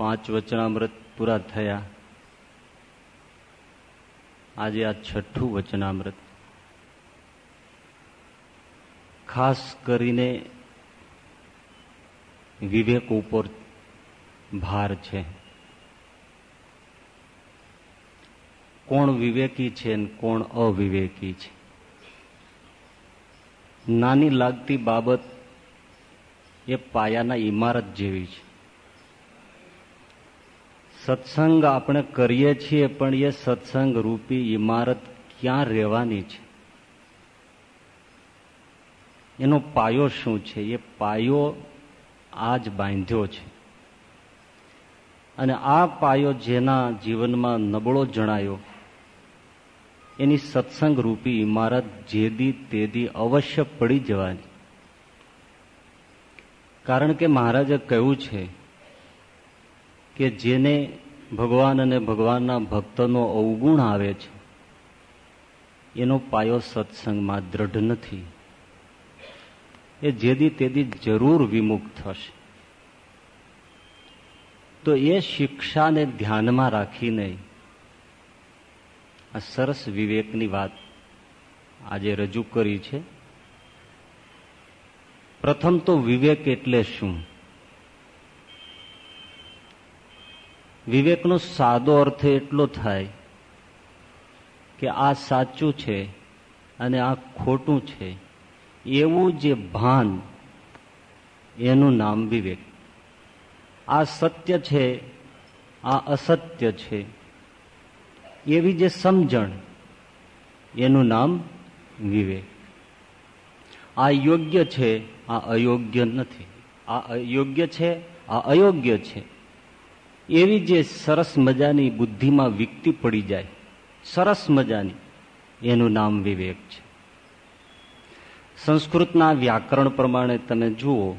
પાંચ વચનામૃત પૂરા થયા. આજે આ છઠ્ઠું વચનામૃત. ખાસ કરીને વિવેક ઉપર ભાર છે. કોણ વિવેકી છે ને કોણ અવિવેકી છે? નાની લાગતી બાબત એ પાયાના ઇમારત જેવી છે. સત્સંગ આપણે કરીએ છીએ, પણ એ સત્સંગ રૂપી ઇમારત ક્યાં રહેવાની છે? એનો પાયો શું છે? એ પાયો આજ બાંધ્યો છે. અને આ પાયો જેના જીવનમાં નબળો જણાયો, એની સત્સંગ રૂપી ઇમારત જેદી તેદી અવશ્ય પડી જવાની. કારણ કે મહારાજે કહ્યું છે કે જેને ભગવાન અને ભગવાનના ભક્તનો અવગુણ આવે છે, એનો પાયો સત્સંગમાં દ્રઢ નથી. એ જેદી તેદી જરૂર વિમુખ થશે. તો એ શિક્ષાને ધ્યાનમાં રાખીને આ સરસ વિવેકની વાત આજે રજૂ કરી છે. પ્રથમ તો વિવેક એટલે શું? વિવેકનો સાદો અર્થ એટલો થાય કે આ સાચું છે અને આ ખોટું છે. એવું જે ભાન, એનું નામ વિવેક. આ સત્ય છે, આ અસત્ય છે. એવી જે સમજણ, એનું નામ વિવેક. આ યોગ્ય છે, આ અયોગ્ય નથી. આ અયોગ્ય છે, આ અયોગ્ય છે. એવી જે સરસ મજાની બુદ્ધિમાં વિકતી પડી જાય, સરસ મજાની, એનું નામ વિવેક છે. સંસ્કૃતના વ્યાકરણ પ્રમાણે તમે જુઓ,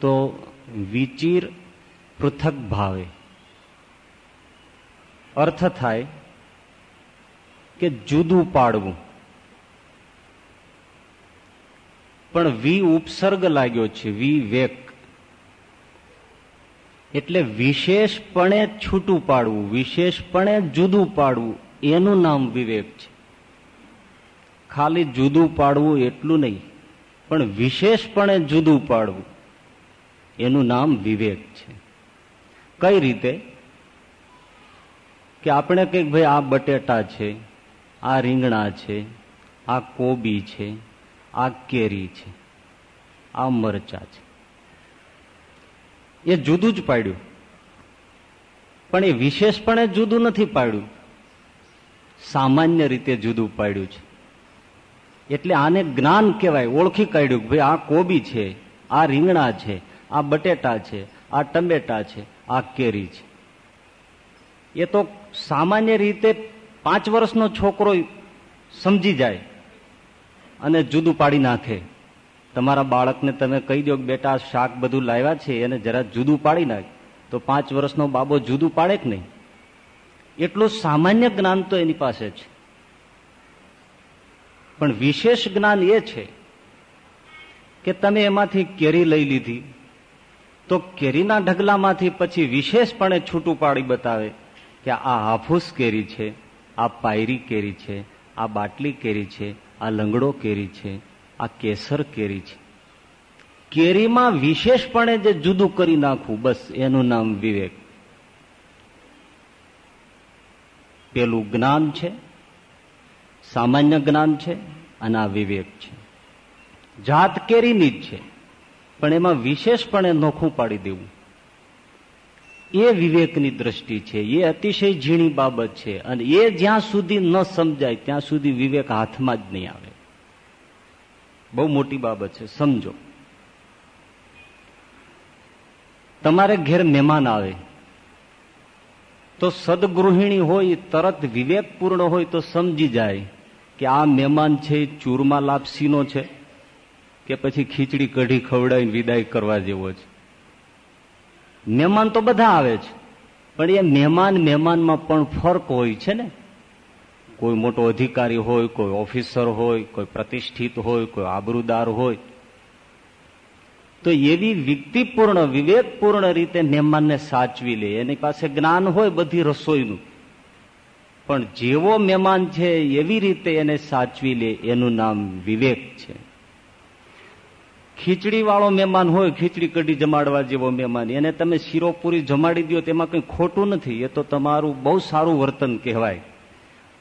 તો વિચિર પૃથક ભાવે. અર્થ થાય કે જુદું પાડવું. પણ વી ઉપસર્ગ લાગ્યો છે, વિવેક. એટલે વિશેષપણે છૂટું પાડવું, વિશેષપણે જુદું પાડવું, એનું નામ વિવેક છે. ખાલી જુદું પાડવું એટલું નહીં, પણ વિશેષપણે જુદું પાડવું, એનું નામ વિવેક છે. કઈ રીતે? કે આપણે કંઈક, ભાઈ, આ બટેટા છે, આ રીંગણા છે, આ કોબી છે, આ કેરી છે, આ મરચા છે. એ જુદું જ પાડ્યું. પણ એ વિશેષપણે જુદું નથી પાડ્યું. સામાન્ય રીતે જુદું પાડ્યું છે. એટલે આને જ્ઞાન કહેવાય. ઓળખી કાઢ્યું ભાઈ આ કોબી છે, આ રીંગણા છે, આ બટેટા છે, આ ટમેટા છે, આ કેરી છે. એ તો સામાન્ય રીતે પાંચ વર્ષનો છોકરો સમજી જાય અને જુદું પાડી નાખે. તમારા બાળકને તમે કહી દો કે બેટા શાક બધું લાવ્યા છે, એને જરા જુદું પાડી નાખ. તો પાંચ વર્ષનો બાબો જુદું પાડે કે નહીં? એટલું સામાન્ય જ્ઞાન તો એની પાસે છે. પણ વિશેષ જ્ઞાન એ છે કે તમે એમાંથી કેરી લઈ લીધી. તો કેરીના ઢગલામાંથી પછી વિશેષપણે છૂટું પાડી બતાવે કે આ હાફૂસ કેરી છે, આ પાયરી કેરી છે, આ બાટલી કેરી છે, આ લંગડો કેરી છે આ કેસર કેરી છે. કેરીમાં વિશેષપણે જે જુદું કરી નાખવું, બસ એનું નામ વિવેક. પેલું જ્ઞાન છે, સામાન્ય જ્ઞાન છે, અને આ વિવેક છે. જાત કેરીની જ છે, પણ એમાં વિશેષપણે નોખું પાડી દેવું. એ વિવેકની દ્રષ્ટિ છે, એ અતિશય ઝીણી બાબત છે, અને એ જ્યાં સુધી ન સમજાય, ત્યાં સુધી વિવેક હાથમાં જ નહીં આવે. બહુ મોટી બાબત છે, સમજો. તમારે ઘેર મહેમાન આવે, તો સદગૃહિણી હોય, તરત વિવેકપૂર્ણ હોય, તો સમજી જાય કે આ મહેમાન છે, ચૂરમા લાપસીનો છે, કે પછી ખીચડી કઢી ખવડાવીને વિદાય કરવા જેવો છે. મહેમાન તો બધા આવે છે પણ એ મહેમાન મહેમાનમાં પણ ફર્ક હોય છે ને? કોઈ મોટો અધિકારી હોય, કોઈ ઓફિસર હોય, કોઈ પ્રતિષ્ઠિત હોય, કોઈ આબરૂદાર હોય, તો એવી વ્યક્તિપૂર્ણ વિવેકપૂર્ણ રીતે મહેમાનને સાચવી લે. એની પાસે જ્ઞાન હોય બધી રસોઈનું. પણ જેવો મહેમાન છે, એવી રીતે એને સાચવી લે. એનું નામ વિવેક છે. ખીચડી વાળો મહેમાન હોય, ખીચડી કઢી જમાડવા જેવો મહેમાન. એને તમે શીરોપુરી જમાડી દો તેમાં કંઈ ખોટું નથી. એ તો તમારું બહુ સારું વર્તન કહેવાય.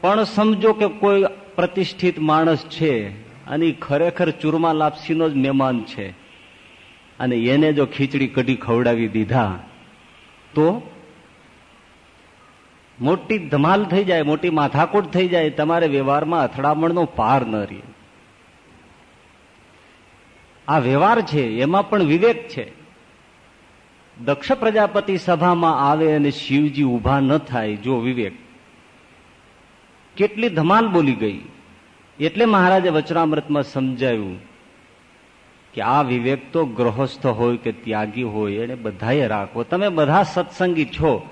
પણ સમજો કે કોઈ પ્રતિષ્ઠિત માણસ છે અને ખરેખર ચૂરમા લાપસીનો જ મહેમાન છે. અને એને જો ખીચડી કઢી ખવડાવી દીધા, તો મોટી ધમાલ થઈ જાય, મોટી માથાકૂટ થઈ જાય, તમારે વ્યવહારમાં અથડામણનો પાર ન રહે. આ વ્યવહાર છે, એમાં પણ વિવેક છે. દક્ષ પ્રજાપતિ સભામાં આવે અને શિવજી ઊભા ન થાય, જો વિવેક કેટલી ધમાલ બોલી ગઈ. એટલે મહારાજે વચનામૃતમાં સમજાયું કે આ વિવેક તો ગ્રહસ્થ હોય કે ત્યાગી હોય, એને બધાએ રાખવો. તમે બધા સત્સંગી છો.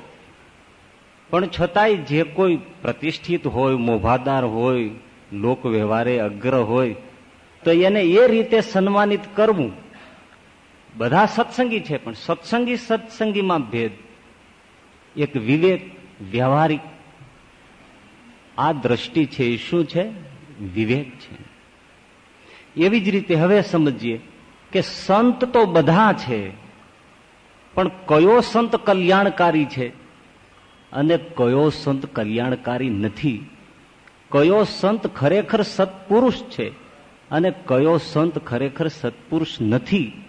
પણ છતાંય જે કોઈ પ્રતિષ્ઠિત હોય, મોભાદાર હોય, લોક વ્યવહારે અગ્ર હોય, તો એને એ રીતે સન્માનિત કરવું. બધા સત્સંગી છે, પણ સત્સંગી સત્સંગીમાં ભેદ. એક વિવેક, વ્યવહારિક આ દ્રષ્ટિ છે એ શું છે? વિવેક છે. એવી જ રીતે હવે સમજીએ કે સંત તો બધા છે, પણ કયો સંત કલ્યાણકારી છે? અને કયો સંત કલ્યાણકારી નથી? કયો સંત ખરેખર સત્પુરુષ છે અને કયો સંત ખરેખર સત્પુરુષ નથી?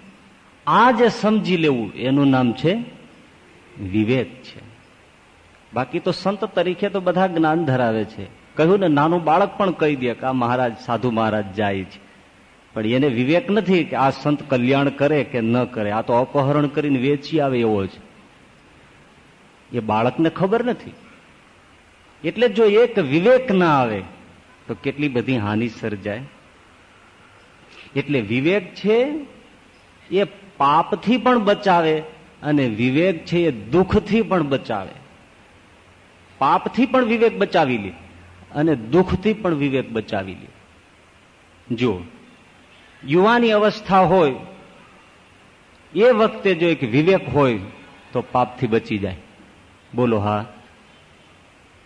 આ જે સમજી લેવું. એનું નામ છે વિવેક છે. બાકી તો સંત તરીકે તો બધા જ્ઞાન ધરાવે છે. કહ્યું ને, નાનું બાળક પણ કહી દે કે આ મહારાજ, સાધુ મહારાજ જાય છે. પણ એને વિવેક નથી કે આ સંત કલ્યાણ કરે કે ન કરે. આ તો અપહરણ કરીને વેચી આવે એવો છે એ બાળકને ખબર નથી. એટલે જો એક વિવેક ના આવે, તો કેટલી બધી હાનિ સર્જાય. એટલે વિવેક છે એ પાપથી પણ બચાવે અને વિવેક છે એ દુઃખથી પણ બચાવે. પાપથી પણ વિવેક બચાવી લે અને દુઃખથી પણ વિવેક બચાવી લે. જો યુવાની અવસ્થા હોય, એ વખતે જો એક વિવેક હોય, તો પાપથી બચી જાય. બોલો, હા.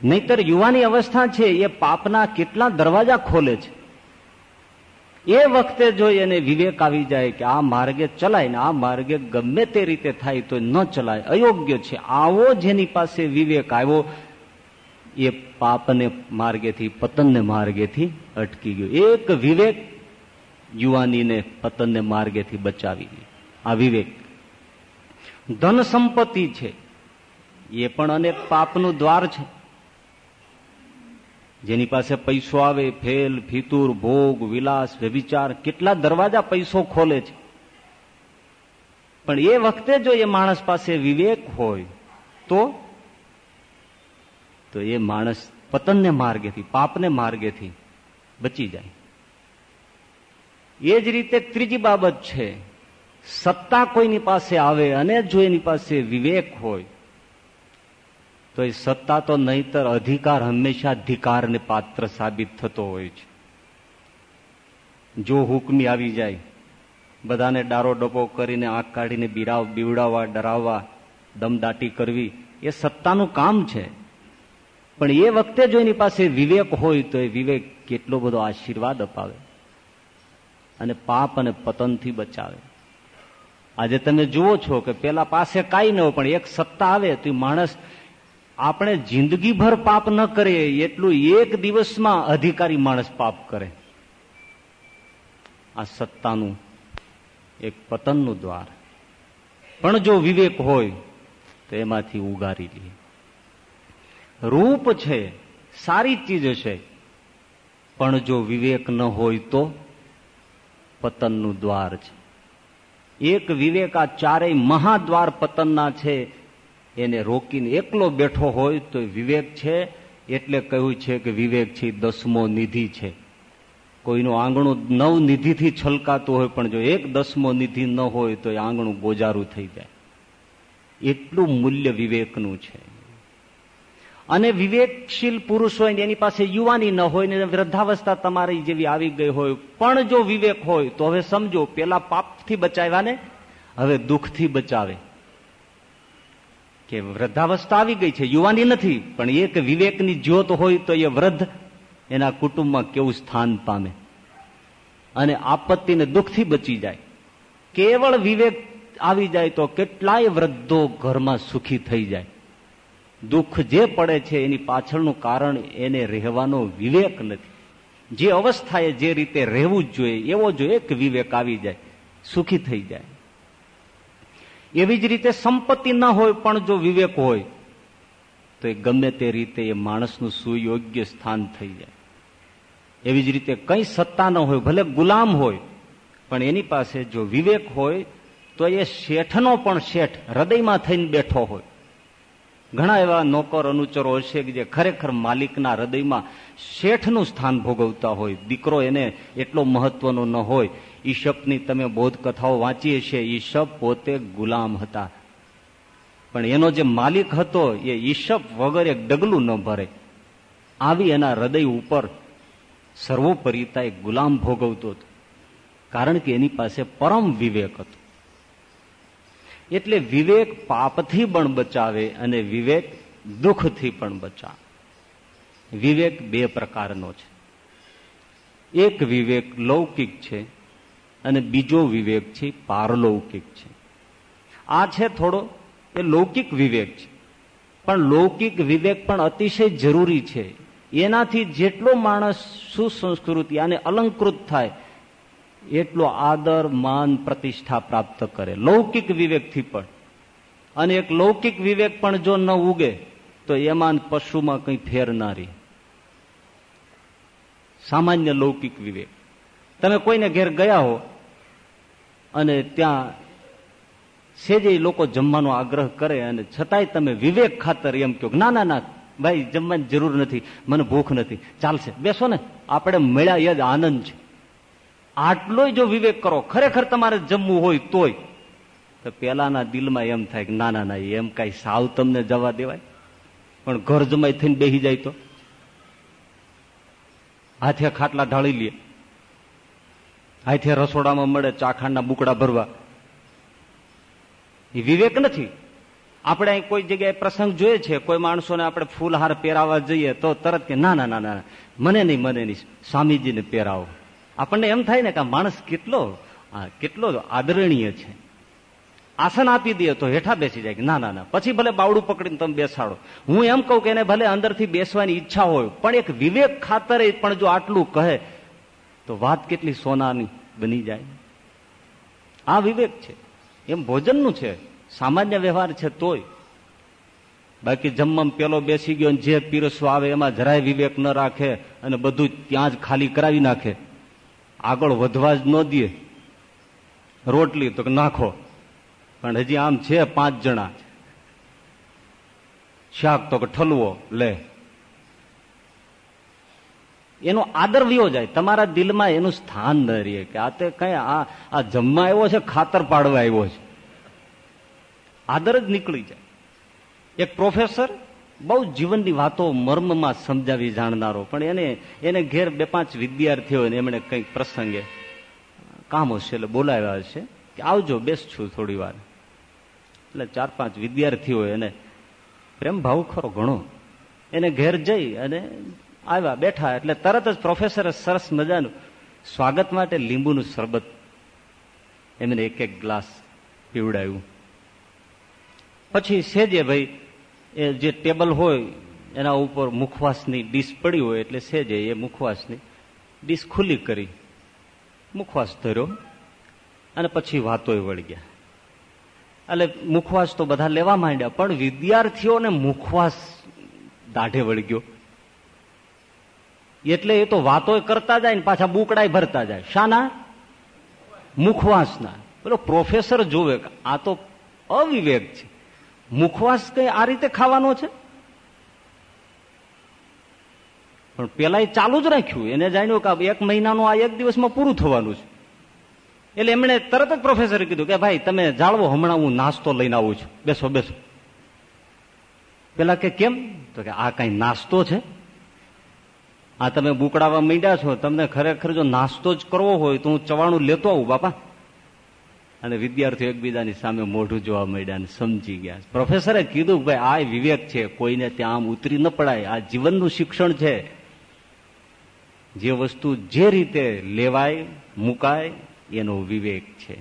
નહીતર યુવાની અવસ્થા છે, એ પાપના કેટલા દરવાજા ખોલે છે. એ વખતે જો એને વિવેક આવી જાય કે આ માર્ગે ચલાય ને આ માર્ગે ગમે તે રીતે થાય તો ન ચલાય, અયોગ્ય છે. આવો જેની પાસે વિવેક આવ્યો એ પાપને માર્ગેથી, પતનને માર્ગેથી અટકી ગયો. એક વિવેક યુવાનીને પતનને માર્ગેથી બચાવી આ વિવેક. ધન સંપત્તિ છે. એ પણ અનેક પાપનું દ્વાર છે. જેની પાસે પૈસો આવે, ફેલ ફિતુર ભોગ, વિલાસ વ્યભિચાર કેટલા દરવાજા પૈસો ખોલે છે. પણ એ વખતે જો એ માણસ પાસે વિવેક હોય, તો તો એ માણસ પતનને માર્ગેથી, પાપને માર્ગેથી બચી જાય. એ જ રીતે ત્રીજી બાબત છે, સત્તા કોઈની પાસે આવે અને જો એની પાસે વિવેક હોય, તો એ સત્તા તો નહીતર અધિકાર હંમેશા અધિકારને પાત્ર સાબિત થતો હોય છે. જો હુકમી આવી જાય, બધાને ડારો ડપો કરીને આંખ કાઢીને બીરાવ બીવડાવવા, ડરાવવા, દમદાટી કરવી, એ સત્તાનું કામ છે. પણ એ વખતે જો એની પાસે વિવેક હોય તો એ વિવેક કેટલો બધો આશીર્વાદ અપાવે અને પાપ અને પતનથી બચાવે. આજે તમે જુઓ છો કે પેલા પાસે કાંઈ ન હોય, પણ એક સત્તા આવે તો માણસ આપણે જિંદગીભર પાપ ન કરીએ, એટલું એક દિવસમાં અધિકારી માણસ પાપ કરે. આ સત્તાનું એક પતનનું દ્વાર. પણ જો વિવેક હોય તો એમાંથી ઉગારી લે. રૂપ છે, સારી ચીજ છે. પણ જો વિવેક ન હોય તો પતનનું દ્વાર છે. એક વિવેક આ ચારેય મહાદ્વાર પતનના છે. એને રોકીને એકલો બેઠો હોય તો વિવેક છે, એટલે કહ્યું છે કે વિવેક છે દસમો નિધિ છે. કોઈનું આંગણું નવ નિધિથી છલકાતું હોય, પણ જો એક દસમો નિધિ ન હોય તો એ આંગણું ગોજારું થઈ જાય. એટલું મૂલ્ય વિવેકનું છે. અને વિવેકશીલ પુરુષ હોય ને એની પાસે યુવાની ન હોય ને વૃદ્ધાવસ્થા તમારી જેવી આવી ગઈ હોય. પણ જો વિવેક હોય, તો હવે સમજો, પેલા પાપથી બચાવ્યા ને હવે દુઃખથી બચાવે. કે વૃદ્ધાવસ્થા આવી ગઈ છે, યુવાની નથી, પણ એક વિવેકની જ્યોત હોય તો એ વૃદ્ધ એના કુટુંબમાં કેવું સ્થાન પામે. અને આપત્તિને દુઃખથી બચી જાય. કેવળ વિવેક આવી જાય તો કેટલાય વૃદ્ધો ઘરમાં સુખી થઈ જાય. દુઃખ જે પડે છે એની પાછળનું કારણ એને રહેવાનો વિવેક નથી. જે અવસ્થાએ જે રીતે રહેવું જ જોઈએ, એવો જો એક વિવેક આવી જાય, સુખી થઈ જાય. એવી જ રીતે સંપત્તિ ના હોય પણ જો વિવેક હોય, તો એ ગમે તે રીતે એ માણસનું સુયોગ્ય સ્થાન થઈ જાય. એવી જ રીતે કઈ સત્તા ન હોય, ભલે ગુલામ હોય, પણ એની પાસે જો વિવેક હોય, તો એ શેઠનો પણ શેઠ હૃદયમાં થઈને બેઠો હોય. ઘણા એવા નોકર, અનુચરો હશે કે જે ખરેખર માલિકના હૃદયમાં શેઠનું સ્થાન ભોગવતા હોય. દીકરો એને એટલો મહત્વનો ન હોય. ઈશપની તમે બોધ કથાઓ વાંચી હશે ઈશપ પોતે ગુલામ હતા. પણ એનો જે માલિક હતો, એ ઈશપ વગર એક ડગલું ન ભરે. આવી એના હૃદય ઉપર સર્વોપરિતા એક ગુલામ ભોગવતો હતો. કારણ કે એની પાસે પરમ વિવેક હતો. એટલે વિવેક પાપથી પણ બચાવે અને વિવેક દુઃખથી પણ બચાવે. વિવેક બે પ્રકારનો છે. એક વિવેક લૌકિક છે અને બીજો વિવેક છે પારલૌકિક છે. આ છે થોડો એ લૌકિક વિવેક છે. પણ લૌકિક વિવેક પણ અતિશય જરૂરી છે. એનાથી જેટલો માણસ સુસંસ્કૃતિ અને અલંકૃત થાય એટલો આદર, માન, પ્રતિષ્ઠા પ્રાપ્ત કરે. લૌકિક વિવેકથી પણ. અને એક લૌકિક વિવેક પણ જો ન ઉગે, તો એમાં પશુમાં કંઈ ફેર ના રહે. સામાન્ય લૌકિક વિવેક. તમે કોઈને ઘેર ગયા હો, અને ત્યાં સેજે લોકો જમવાનો આગ્રહ કરે, અને છતાંય તમે વિવેક ખાતર એમ કહો ના ના ના, ભાઈ, જમવાની જરૂર નથી, મને ભૂખ નથી. ચાલશે, બેસો ને. આપણે મળ્યા એ જ આનંદ છે. આટલો જો વિવેક કરો, ખરેખર તમારે જમવું હોય તોય. તો પેલાના દિલમાં એમ થાય કે, ના ના ના, એમ કઈ સાવ તમને જવા દેવાય. પણ ઘર જમાઈ થઈને બેસી જાય તો? હાથે ખાટલા ઢાળી લે. હાથે રસોડામાં મળે, ચાખાંડના બુકડા ભરવા. એ વિવેક નથી. આપણે અહીં કોઈ જગ્યાએ પ્રસંગ જોઈએ છે, કોઈ માણસોને આપણે ફૂલહાર પહેરાવા જઈએ તો તરત કે ના ના ના ના, મને નહીં મને નહીં, સ્વામીજીને પહેરાવો. આપણને એમ થાય ને કે માણસ કેટલો કેટલો આદરણીય છે. આસન આપી દે તો હેઠા બેસી જાય ના ના ના, પછી ભલે બાવડું પકડીને તમે બેસાડો. હું એમ કહું કે એને ભલે અંદરથી બેસવાની ઈચ્છા હોય, પણ એક વિવેક ખાતરે પણ જો આટલું કહે, તો વાત કેટલી સોનાની બની જાય. આ વિવેક છે. એમ ભોજનનું છે. સામાન્ય વ્યવહાર છે તોય. બાકી જમમ પેલો બેસી ગયો જે પીરસવા આવે એમાં જરાય વિવેક ન રાખે અને બધું ત્યાં જ ખાલી કરાવી નાખે. આગળ વધવા જ ન દે. રોટલી તો નાખો. પણ હજી આમ છે પાંચ જણા. શાક તો કે ઠલવો, લે. એનો આદર વિયો જાય. તમારા દિલમાં એનું સ્થાન ન રહે કે આ તે કઈ આ આ જમવા આવ્યો છે, ખાતર પાડવા આવ્યો છે. આદર જ નીકળી જાય. એક પ્રોફેસર બહુ જીવનની વાતો મર્મમાં સમજાવી જાણનારો. પણ એને એને ઘેર બે પાંચ વિદ્યાર્થીઓ એમણે કંઈક પ્રસંગે કામ હશે એટલે બોલાવ્યા હશે કે આવજો, બેસ છું થોડી વાર. એટલે ચાર પાંચ વિદ્યાર્થીઓ એને પ્રેમ ભાવ ખરો ઘણો. એને ઘેર જઈ અને આવ્યા, બેઠા. એટલે તરત જ પ્રોફેસરે સરસ મજાનું સ્વાગત માટે લીંબુનું શરબત એમને એક એક ગ્લાસ પીવડાવ્યું પછી સેજે ભાઈ એ જે ટેબલ હોય, એના ઉપર મુખવાસની ડીશ પડી હોય એટલે સેજે એ મુખવાસની ડીશ ખુલ્લી કરી, મુખવાસ ધર્યો અને પછી વાતો વળી ગયા. એટલે મુખવાસ તો બધા લેવા માંડ્યા, પણ વિદ્યાર્થીઓને મુખવાસ દાઢે વળી ગયો. એટલે એ તો વાતો કરતા જાય ને પાછા બુકડાય ભરતા જાય. શાના? મુખવાસના. પેલો પ્રોફેસર જોવે આ તો અવિવેક છે. મુખવાસ કઈ આ રીતે ખાવાનો છે? પણ પેલા ચાલુ જ રાખ્યું. એને જાણ્યું કે એક મહિનાનું આ એક દિવસમાં પૂરું થવાનું છે. એટલે એમણે તરત જ પ્રોફેસરે કીધું કે ભાઈ, તમે જાળવો, હમણાં હું નાસ્તો લઈને આવું છું. બેસો બેસો. પેલા કે કેમ? તો કે આ કઈ નાસ્તો છે? આ તમે બુકડાવા માંડ્યા છો. તમને ખરેખર જો નાસ્તો જ કરવો હોય તો હું ચવાણું લેતો આવું, બાપા. અને વિદ્યાર્થીઓ એકબીજાની સામે મોઢું જોવા અને સમજી ગયા. પ્રોફેસરે કીધું ભાઈ, આ વિવેક છે, કોઈને ત્યાં આમ ઉતરી ન પડાય. આ જીવનનું શિક્ષણ છે. જે વસ્તુ જે રીતે લેવાય, મુકાય, એનો વિવેક છે.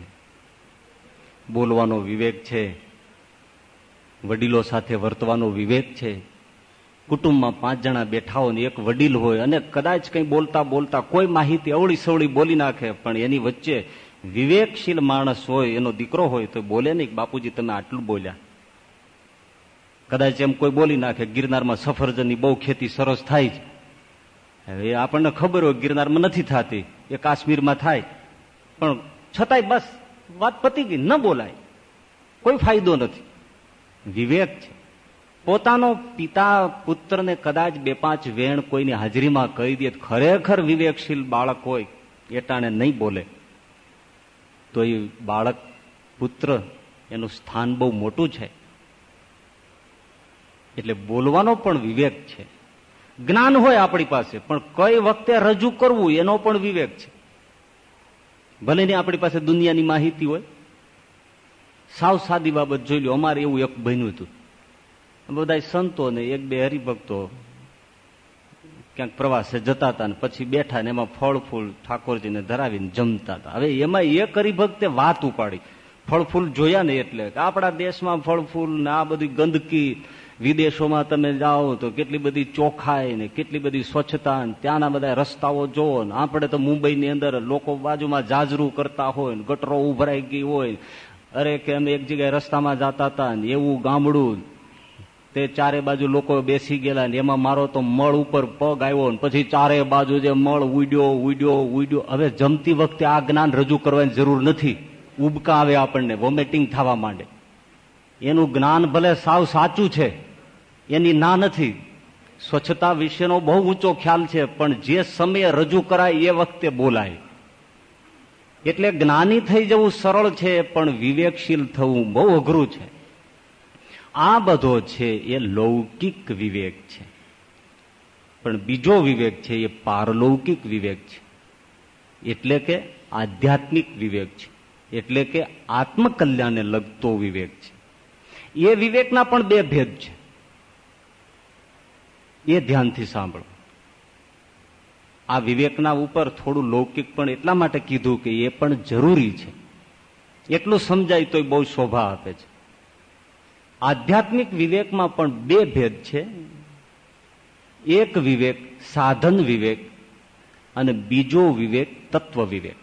બોલવાનો વિવેક છે. વડીલો સાથે વર્તવાનો વિવેક છે. કુટુંબમાં પાંચ જણા બેઠા હોય એક વડીલ હોય અને કદાચ કંઈ બોલતા બોલતા કોઈ માહિતી અવળી સવળી બોલી નાખે, પણ એની વચ્ચે વિવેકશીલ માણસ હોય, એનો દીકરો હોય તો બોલે નહીં બાપુજી તમે આટલું બોલ્યા. કદાચ એમ કોઈ બોલી નાખે, ગિરનારમાં સફરજનની બહુ ખેતી સરસ થાય છે. હવે આપણને ખબર હોય ગિરનારમાં નથી થતી, એ કાશ્મીરમાં થાય. પણ છતાંય બસ વાત પતી ગઈ, ન બોલાય. કોઈ ફાયદો નથી. વિવેક છે. પોતાનો પિતા પુત્રને કદાચ બે પાંચ વેણ કોઈની હાજરીમાં કહી દે ખરેખર વિવેકશીલ બાળક હોય, એટાણે નહીં બોલે. તો એ બાળક પુત્ર એનું સ્થાન બહુ મોટું છે. એટલે બોલવાનો પણ વિવેક છે. જ્ઞાન હોય આપણી પાસે, પણ કઈ વખતે રજૂ કરવું એનો પણ વિવેક છે. ભલે ને આપણી પાસે દુનિયાની માહિતી હોય. સાવ સાદી બાબત જોઈ લો, અમારે એવું એક બન્યું હતું. બધા સંતો ને એક બે હરિભક્તો ક્યાંક પ્રવાસે જતા હતા ને પછી બેઠા ને એમાં ફળ ફૂલ ઠાકોરજીને ધરાવીને જમતા હતા. હવે એમાં એક હરિભક્તે વાત ઉપાડી. ફળ ફૂલ જોયા ને એટલે આપણા દેશમાં ફળ ફૂલ ને આ બધી ગંદકી, વિદેશોમાં તમે જાઓ તો કેટલી બધી ચોખાઈ ને કેટલી બધી સ્વચ્છતા ત્યાંના બધા રસ્તાઓ જોવો ને આપણે તો મુંબઈની અંદર લોકો બાજુમાં જાજરૂ કરતા હોય ને ગટરો ઉભરાઈ ગઈ હોય. અરે કે અમે એક જગ્યાએ રસ્તામાં જતા હતા ને એવું ગામડું તે ચારે બાજુ લોકો બેસી ગયેલા ને એમાં મારો તો મળ ઉપર પગ આવ્યો ને પછી ચારે બાજુ જે મળ ઉડ્યો ઉડ્યો ઉડ્યો. હવે જમતી વખતે આ જ્ઞાન રજૂ કરવાની જરૂર નથી. ઉબકા આવે આપણને વોમિટિંગ થવા માંડે. એનું જ્ઞાન ભલે સાવ સાચું છે, એની ના નથી. સ્વચ્છતા વિશેનો બહુ ઊંચો ખ્યાલ છે, પણ જે સમયે રજૂ કરાય એ વખતે બોલાય. એટલે જ્ઞાની થઈ જવું સરળ છે, પણ વિવેકશીલ થવું બહુ અઘરું છે. આ બધો છે એ લૌકિક વિવેક છે. પણ બીજો વિવેક છે એ પારલૌકિક વિવેક છે. એટલે કે આધ્યાત્મિક વિવેક છે. એટલે કે આત્મકલ્યાણને લગતો વિવેક છે. એ વિવેકના પણ બે ભેદ છે. એ ધ્યાનથી સાંભળો. આ વિવેકના ઉપર થોડું લૌકિક પણ એટલા માટે કીધું કે એ પણ જરૂરી છે. એટલું સમજાય તો બહુ શોભા આપે છે. આધ્યાત્મિક વિવેકમાં પણ બે ભેદ છે. એક વિવેક, સાધન વિવેક, અને બીજો વિવેક, તત્વ વિવેક.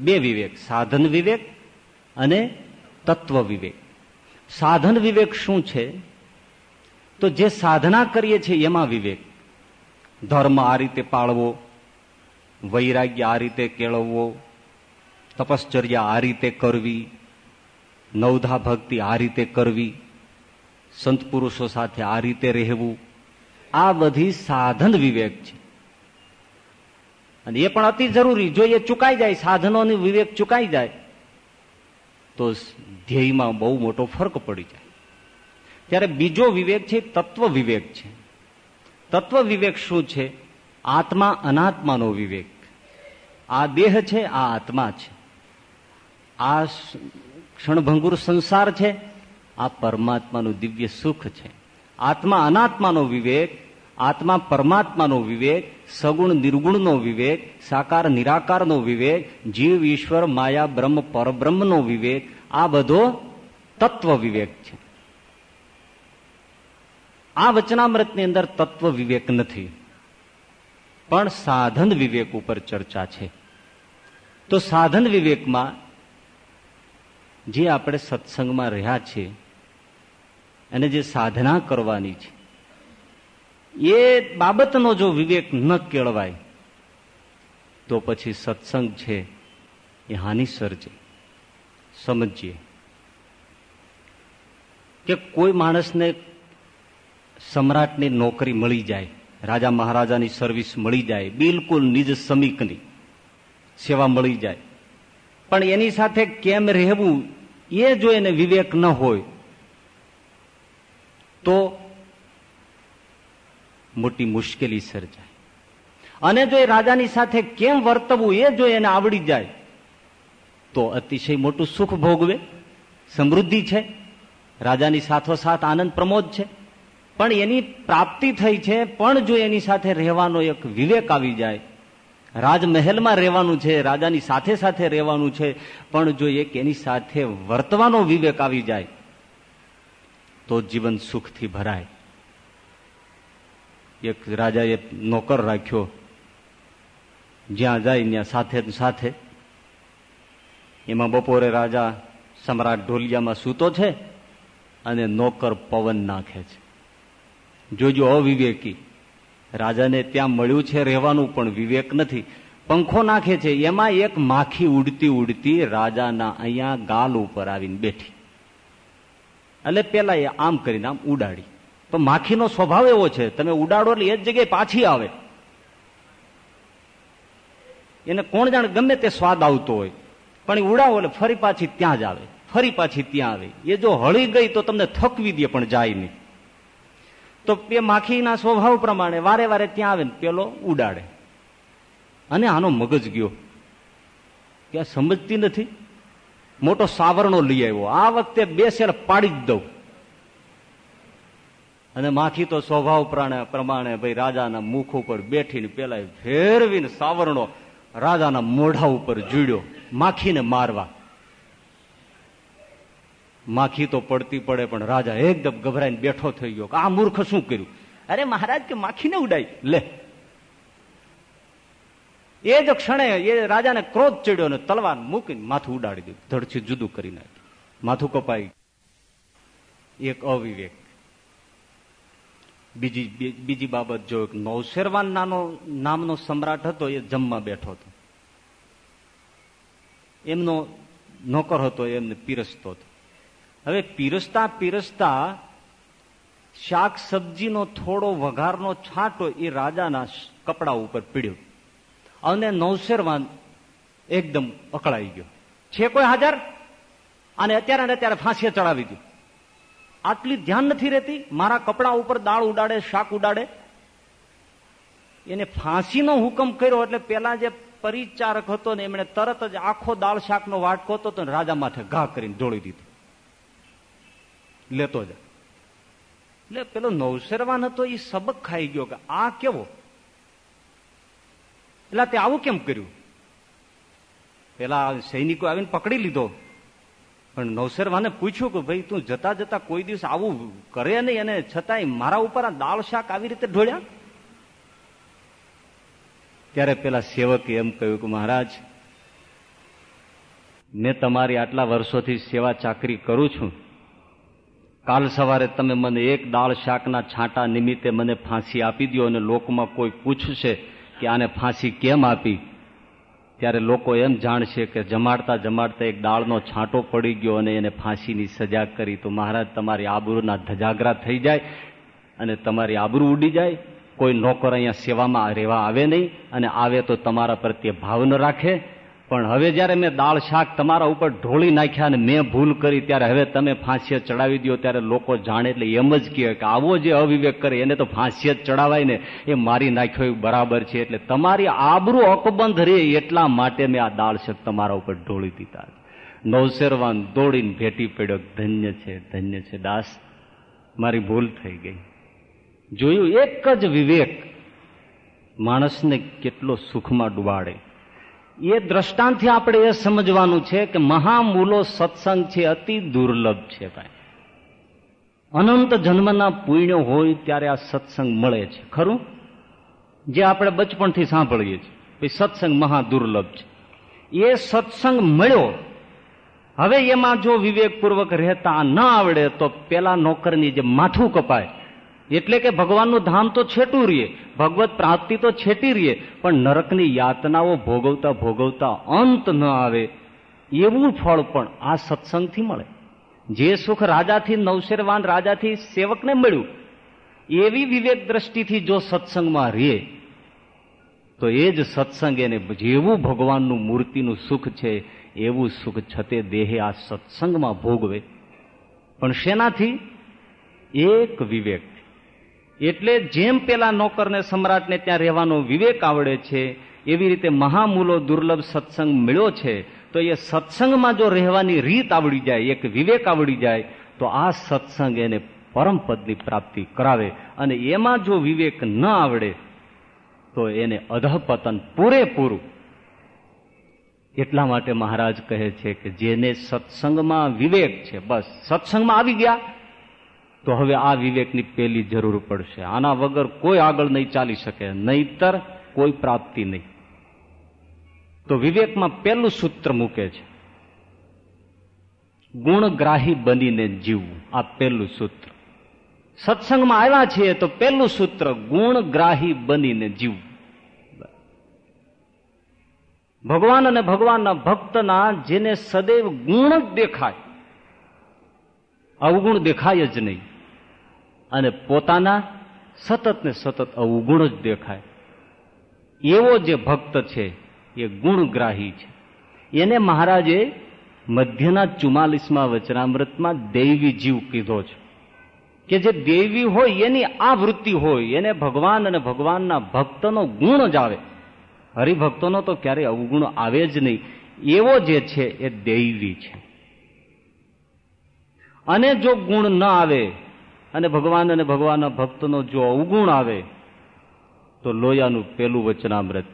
બે વિવેક, સાધન વિવેક અને તત્વ વિવેક. સાધન વિવેક શું છે? તો જે સાધના કરીએ છીએ એમાં વિવેક. ધર્મ આ રીતે પાળવો, વૈરાગ્ય આ રીતે કેળવવો, તપશ્ચર્યા આ રીતે કરવી, નવધા ભક્તિ આ રીતે કરવી સંત પુરુષો સાથે આ રીતે રહેવું, આ બધી સાધન વિવેક છે. અને એ પણ અતિ જરૂરી, જો એ ચુકાઈ જાય, સાધનોની વિવેક ચુકાઈ જાય, તો ધ્યેયમાં બહુ મોટો ફરક પડી જાય. ત્યારે બીજો વિવેક છે, તત્વ વિવેક છે. તત્વ વિવેક શું છે? આત્મા અનાત્માનો વિવેક. આ દેહ છે, આ આત્મા છે. આ ક્ષણભંગુર સંસાર છે આ પરમાત્માનું દિવ્ય સુખ છે. આત્મા અનાત્માનો વિવેક, આત્મા પરમાત્માનો વિવેક, સગુણ નિર્ગુણનો વિવેક, સાકાર નિરાકારનો વિવેક, જીવ ઈશ્વર, માયા, બ્રહ્મ, પરબ્રહ્મનો વિવેક, આ બધો તત્વ વિવેક છે. આ વચનામૃતની અંદર તત્વ વિવેક નથી. પણ સાધન વિવેક ઉપર ચર્ચા છે. તો સાધન વિવેકમાં જે આપણે સત્સંગમાં રહ્યા છીએ અને જે સાધના કરવાની છે, એ બાબતનો જો વિવેક ન કેળવાય, તો પછી સત્સંગ છે એ હાનિ સર્જે સમજીએ. કે કોઈ માણસને સમ્રાટની નોકરી મળી જાય, રાજા મહારાજાની સર્વિસ મળી જાય, બિલકુલ નિજ સમીકની સેવા મળી જાય, પણ એની સાથે કેમ રહેવું? એ જો એને વિવેક ન હોય, તો મોટી મુશ્કેલી સર્જાય. અને જો એ રાજાની સાથે કેમ વર્તવું, એ જો એને આવડી જાય, તો અતિશય મોટું સુખ ભોગવે. સમૃદ્ધિ છે. રાજાની સાથોસાથ આનંદ પ્રમોદ છે. પણ એની પ્રાપ્તિ થઈ છે, પણ જો એની સાથે રહેવાનો એક વિવેક આવી જાય રાજમહેલમાં રહેવાનું છે, રાજાની સાથે સાથે રહેવાનું છે, પણ જો એક એની સાથે વર્તવાનો વિવેક આવી જાય, તો જીવન સુખથી ભરાય. એક રાજાએ નોકર રાખ્યો. જ્યાં જાય, ત્યાં સાથે સાથે. એમાં બપોરે રાજા સમ્રાટ ઢોલિયામાં સૂતો છે અને નોકર પવન નાખે છે. જોજો અવિવેકી. રાજાને ત્યાં મળ્યું છે રહેવાનું પણ વિવેક નથી. પંખો નાખે છે. એમાં એક માખી ઉડતી ઉડતી રાજાના અહીંયા ગાલ ઉપર આવીને બેઠી. એટલે પેલા એ આમ કરીને આમ ઉડાડી. તો માખીનો સ્વભાવ એવો છે, તમે ઉડાડો એટલે એ જ જગ્યાએ પાછી આવે. એને કોણ જાણે ગમે તે સ્વાદ આવતો હોય. પણ એ ઉડાવો એટલે ફરી પાછી ત્યાં જ આવે. ફરી પાછી ત્યાં આવે. એ જો હળી ગઈ તો તમને થકવી દે પણ જાય નહીં. તો એ માખીના સ્વભાવ પ્રમાણે વારે વારે ત્યાં આવે ને પેલો ઉડાડે. અને આનો મગજ ગયો. કે સમજતી નથી. મોટો સાવરણો લઈ આવ્યો. આ વખતે બે શેર પાડી જ દઉં. અને માખી તો સ્વભાવ પ્રમાણે ભાઈ રાજાના મુખ ઉપર બેઠીને પેલા ફેરવીને સાવરણો રાજાના મોઢા ઉપર જુડ્યો. માખીને મારવા. માખી તો પડતી પડે, પણ રાજા એકદમ ગભરાઈને બેઠો થઈ ગયો આ મૂર્ખ શું કર્યું? અરે મહારાજ કે માખીને ઉડાઈ. લે. એ જ ક્ષણે એ રાજાને ક્રોધ ચડ્યો ને તલવાર મૂકીને માથું ઉડાડી દીધું. ધડથી જુદું કરી નાખ્યું. માથું કપાઈ એક અવિવેક. બીજી બીજી બાબત જો નૌશેરવાન નાનો નામનો સમ્રાટ હતો, એ જમવા બેઠો હતો. એમનો નોકર હતો એમને પીરસતો હતો. હવે પીરસતા પીરસતા શાક સબ્જીનો થોડો વઘારનો છાંટો એ રાજાના કપડા ઉપર પીડ્યો. અને નવસેરમાં એકદમ અકળાઈ ગયો. છે કોઈ હાજર? અને અત્યારે અત્યારે ફાંસીએ ચડાવી દીધું. આટલી ધ્યાન નથી રહેતી? મારા કપડા ઉપર દાળ ઉડાડે, શાક ઉડાડે? એને ફાંસીનો હુકમ કર્યો એટલે પેલા જે પરિચારક હતો ને એમણે તરત જ આખો દાળ શાકનો વાટકો હતો રાજા માથે ઘા કરીને ઢોળી દીધો. લેતો જ. એટલે પેલો નવશેરવાન હતો એ સબક ખાઈ ગયો કે આ કેવો? એટલે તે આવું કેમ કર્યું? પેલા સૈનિકો આવીને પકડી લીધો. પણ નવસેરવાને પૂછ્યું કે ભાઈ તું જતા જતા કોઈ દિવસ આવું કરે નહીં અને છતાંય મારા ઉપર આ દાળ શાક આવી રીતે ઢોળ્યા? ત્યારે પેલા સેવકે એમ કહ્યું કે મહારાજ, મેં તમારી આટલા વર્ષોથી સેવા ચાકરી કરું છું. કાલ સવારે તમે મને એક દાળ શાકના છાંટા નિમિત્તે મને ફાંસી આપી દો અને લોકમાં કોઈ પૂછશે કે આને ફાંસી કેમ આપી? ત્યારે લોકો એમ જાણશે કે જમાડતા જમાડતા એક દાળનો છાંટો પડી ગયો અને એને ફાંસીની સજા કરી. તો મહારાજ, તમારી આબરૂના ધજાગરા થઈ જાય અને તમારી આબરૂ ઉડી જાય. કોઈ નોકર અહીંયા સેવામાં રહેવા આવે નહીં અને આવે તો તમારા પ્રત્યે ભાવ ન રાખે. પણ હવે જયારે મેં દાળ શાક તમારા ઉપર ઢોળી નાખ્યા અને મેં ભૂલ કરી, ત્યારે હવે તમે ફાંસીએ ચડાવી દો ત્યારે લોકો જાણે એટલે એમ જ કહે કે આવો જે અવિવેક કરે, એને તો ફાંસીએ જ ચડાવાય ને, એ મારી નાખ્યો એ બરાબર છે. એટલે તમારી આબરૂ અકબંધ રહે એટલા માટે મેં આ દાળ શાક તમારા ઉપર ઢોળી દીધા. નવસેરવાન દોડીને ભેટી પડ્યો ધન્ય છે ધન્ય છે દાસ, મારી ભૂલ થઈ ગઈ. જોયું એક જ વિવેક, માણસને કેટલો સુખમાં ડુબાડે. એ દ્રષ્ટાંતથી આપણે એ સમજવાનું છે કે મહામૂલો સત્સંગ છે, અતિ દુર્લભ છે ભાઈ. અનંત જન્મના પુણ્ય હોય ત્યારે આ સત્સંગ મળે છે, ખરું? જે આપણે બચપણથી સાંભળીએ છીએ સત્સંગ મહા દુર્લભ છે. એ સત્સંગ મળ્યો. હવે એમાં જો વિવેકપૂર્વક રહેતા ન આવડે તો પેલા નોકરની જે માથું કપાય એટલે કે ભગવાનનું ધામ તો છેટું રહીએ, ભગવત પ્રાપ્તિ તો છેટી રહીએ, પણ નરકની યાતનાઓ ભોગવતા ભોગવતા અંત ન આવે, એવું ફળ પણ આ સત્સંગથી મળે. જે સુખ રાજાથી, નવશેરવાન રાજાથી સેવકને મળ્યું, એવી વિવેક દ્રષ્ટિથી જો સત્સંગમાં રહે તો એ જ સત્સંગ એને જેવું ભગવાનનું મૂર્તિનું સુખ છે, એવું સુખ છતે દેહે આ સત્સંગમાં ભોગવે. પણ શેનાથી? એક વિવેક. એટલે જેમ પેલા નોકરને સમ્રાટને ત્યાં રહેવાનો વિવેક આવડે છે, એવી રીતે મહામૂલો દુર્લભ સત્સંગ મળ્યો છે, તો એ સત્સંગમાં જો રહેવાની રીત આવડી જાય, એક વિવેક આવડી જાય, તો આ સત્સંગ એને પરમપદની પ્રાપ્તિ કરાવે. અને એમાં જો વિવેક ન આવડે, તો એને અધપતન પૂરેપૂરું. એટલા માટે મહારાજ કહે છે કે જેને સત્સંગમાં વિવેક છે, બસ, સત્સંગમાં આવી ગયા. તો હવે આ વિવેકની પેલી જરૂર પડશે. આના વગર કોઈ આગળ નહીં ચાલી શકે. નહીતર કોઈ પ્રાપ્તિ નહીં. તો વિવેકમાં પેલું સૂત્ર મૂકે છે. ગુણગ્રાહી બનીને જીવવું. આ પેલું સૂત્ર. સત્સંગમાં આવ્યા છીએ તો પેલું સૂત્ર ગુણગ્રાહી બનીને જીવવું. ભગવાન અને ભગવાનના ભક્તના જેને સદૈવ ગુણ જ દેખાય, અવગુણ દેખાય જ નહીં. અને પોતાના સતત ને સતત અવગુણ જ દેખાય. એવો જે ભક્ત છે, એ ગુણગ્રાહી છે. એને મહારાજે મધ્યના ચુમાલીસમાં વચનામૃતમાં દૈવી જીવ કીધો છે. કે જે દેવી હોય, એની આ વૃત્તિ હોય, એને ભગવાન અને ભગવાનના ભક્તનો ગુણ જ આવે. હરિભક્તોનો તો ક્યારેય અવગુણ આવે જ નહીં. એવો જે છે, એ દૈવી છે. અને જો ગુણ ન આવે અને ભગવાન અને ભગવાનના ભક્તનો જો અવગુણ આવે, તો લોયાનું પેલું વચનામૃત.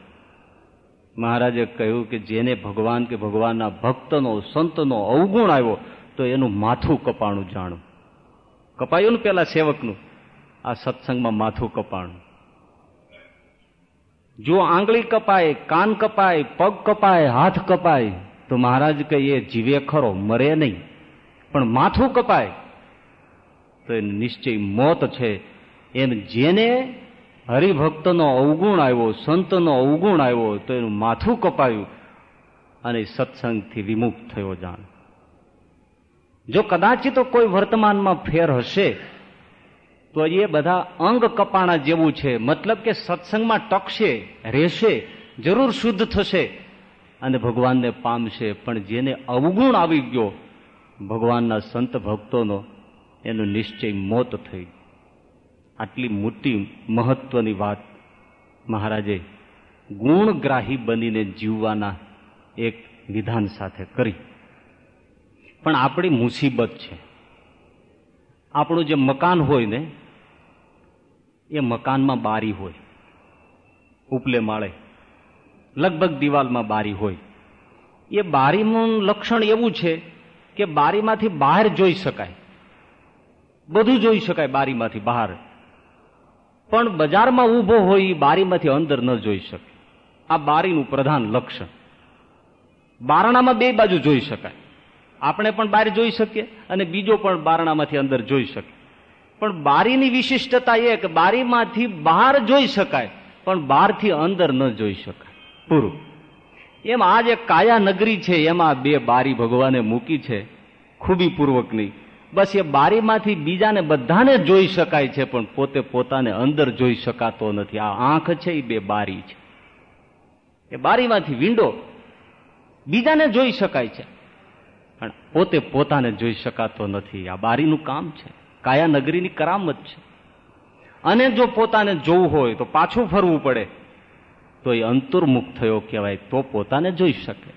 મહારાજે કહ્યું કે જેને ભગવાન કે ભગવાનના ભક્તનો, સંતનો અવગુણ આવ્યો, તો એનું માથું કપાણું જાણું. કપાયું ને પેલા સેવકનું? આ સત્સંગમાં માથું કપાણું. જો આંગળી કપાય, કાન કપાય, પગ કપાય, હાથ કપાય, તો મહારાજ કહે, એ જીવે ખરો, મરે નહીં. પણ માથું કપાય. તો એ નિશ્ચય મોત છે. એમ જેને હરિભક્તનો અવગુણ આવ્યો, સંતનો અવગુણ આવ્યો, તો એનું માથું કપાયું અને સત્સંગથી વિમુખ થયો જાણ. જો કદાચિત કોઈ વર્તમાનમાં ફેર હશે, તો એ બધા અંગ કપાણા જેવું છે. મતલબ કે સત્સંગમાં ટકશે, રહેશે, જરૂર શુદ્ધ થશે અને ભગવાનને પામશે. પણ જેને અવગુણ આવી ગયો, ભગવાનના સંત ભક્તોનો એનું નિશ્ચય મોત થઈ. આટલી મોટી મહત્વની વાત મહારાજે ગુણગ્રાહી બનીને જીવવાના એક વિધાન સાથે કરી. પણ આપણી મુસીબત છે. આપણું જે મકાન હોય ને, એ મકાનમાં બારી હોય, ઉપલે માળે, લગભગ દિવાલમાં બારી હોય. એ બારીનું લક્ષણ એવું છે કે બારીમાંથી બહાર જોઈ શકાય. બધું જોઈ શકાય બારીમાંથી બહાર. પણ બજારમાં ઊભો હોય એ બારીમાંથી અંદર ન જોઈ શકે. આ બારીનું પ્રધાન લક્ષણ. બારણામાં બે બાજુ જોઈ શકાય. આપણે પણ બહાર જોઈ શકીએ અને બીજો પણ બારણામાંથી અંદર જોઈ શકે પણ બારીની વિશિષ્ટતા એ કે બારીમાંથી બહાર જોઈ શકાય, પણ બહારથી અંદર ન જોઈ શકાય. પૂરું. એમ આ જે કાયા નગરી છે, એમાં બે બારી ભગવાને મૂકી છે, ખૂબી પૂર્વકની. બસ એ બારીમાંથી બીજાને બધાને જોઈ શકાય છે, પણ પોતે પોતાને અંદર જોઈ શકાતો નથી. આ આંખ છે, એ બે બારી છે. એ બારીમાંથી વિન્ડો બીજાને જોઈ શકાય છે, પણ પોતે પોતાને જોઈ શકાતો નથી. આ બારીનું કામ છે. કાયા નગરીની કરામત છે. અને જો પોતાને જોવું હોય, તો પાછું ફરવું પડે. તો એ અંતર્મુખ થયો કહેવાય, તો પોતાને જોઈ શકે.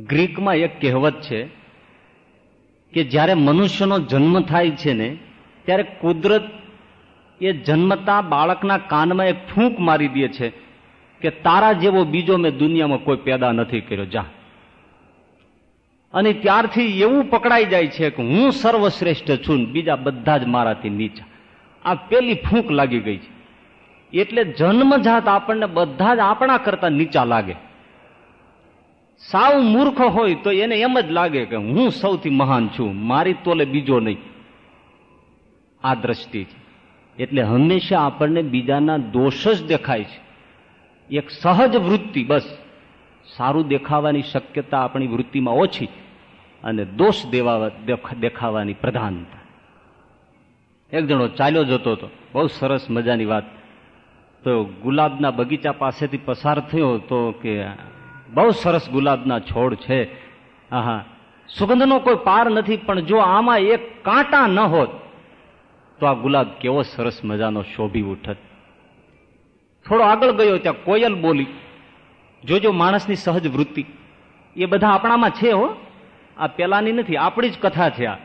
ગ્રીકમાં એક કહેવત છે કે જ્યારે મનુષ્યનો જન્મ થાય છે ને, ત્યારે કુદરત એ જન્મતા બાળકના કાનમાં એક ફૂંક મારી દે છે કે તારા જેવો બીજો મેં દુનિયામાં કોઈ પેદા નથી કર્યો, જા. અને ત્યારથી એવું પકડાઈ જાય છે કે હું સર્વશ્રેષ્ઠ છું બીજા બધા જ મારાથી નીચા. આ પેલી ફૂંક લાગી ગઈ છે. એટલે જન્મજાત આપણને બધા જ આપણા કરતા નીચા લાગે. સાવ મૂર્ખ હોય તો એને એમ જ લાગે કે હું સૌથી મહાન છું, મારી તોલે બીજો નહીં. આ દ્રષ્ટિથી એટલે હંમેશા આપણને બીજાના દોષ જ દેખાય છે. એક સહજ વૃત્તિ, બસ. સારું દેખાવાની શક્યતા આપણી વૃત્તિમાં ઓછી અને દોષ દેવા દેખાવાની પ્રધાનતા. એક જણો ચાલ્યો જતો હતો. બહુ સરસ મજાની વાત. તો ગુલાબના બગીચા પાસેથી પસાર થયો તો કે બહુ સરસ ગુલાબના છોડ છે. આહા. સુગંધનો કોઈ પાર નથી, પણ જો આમાં એક કાંટા ન હોત, તો આ ગુલાબ કેવો સરસ મજાનો શોભી ઉઠત. થોડો આગળ ગયો ત્યાં કોયલ બોલી, જોજો માણસની સહજ વૃત્તિ. એ બધા આપણામાં છે હો. આ પેલાની નથી, આપણી જ કથા છે આ.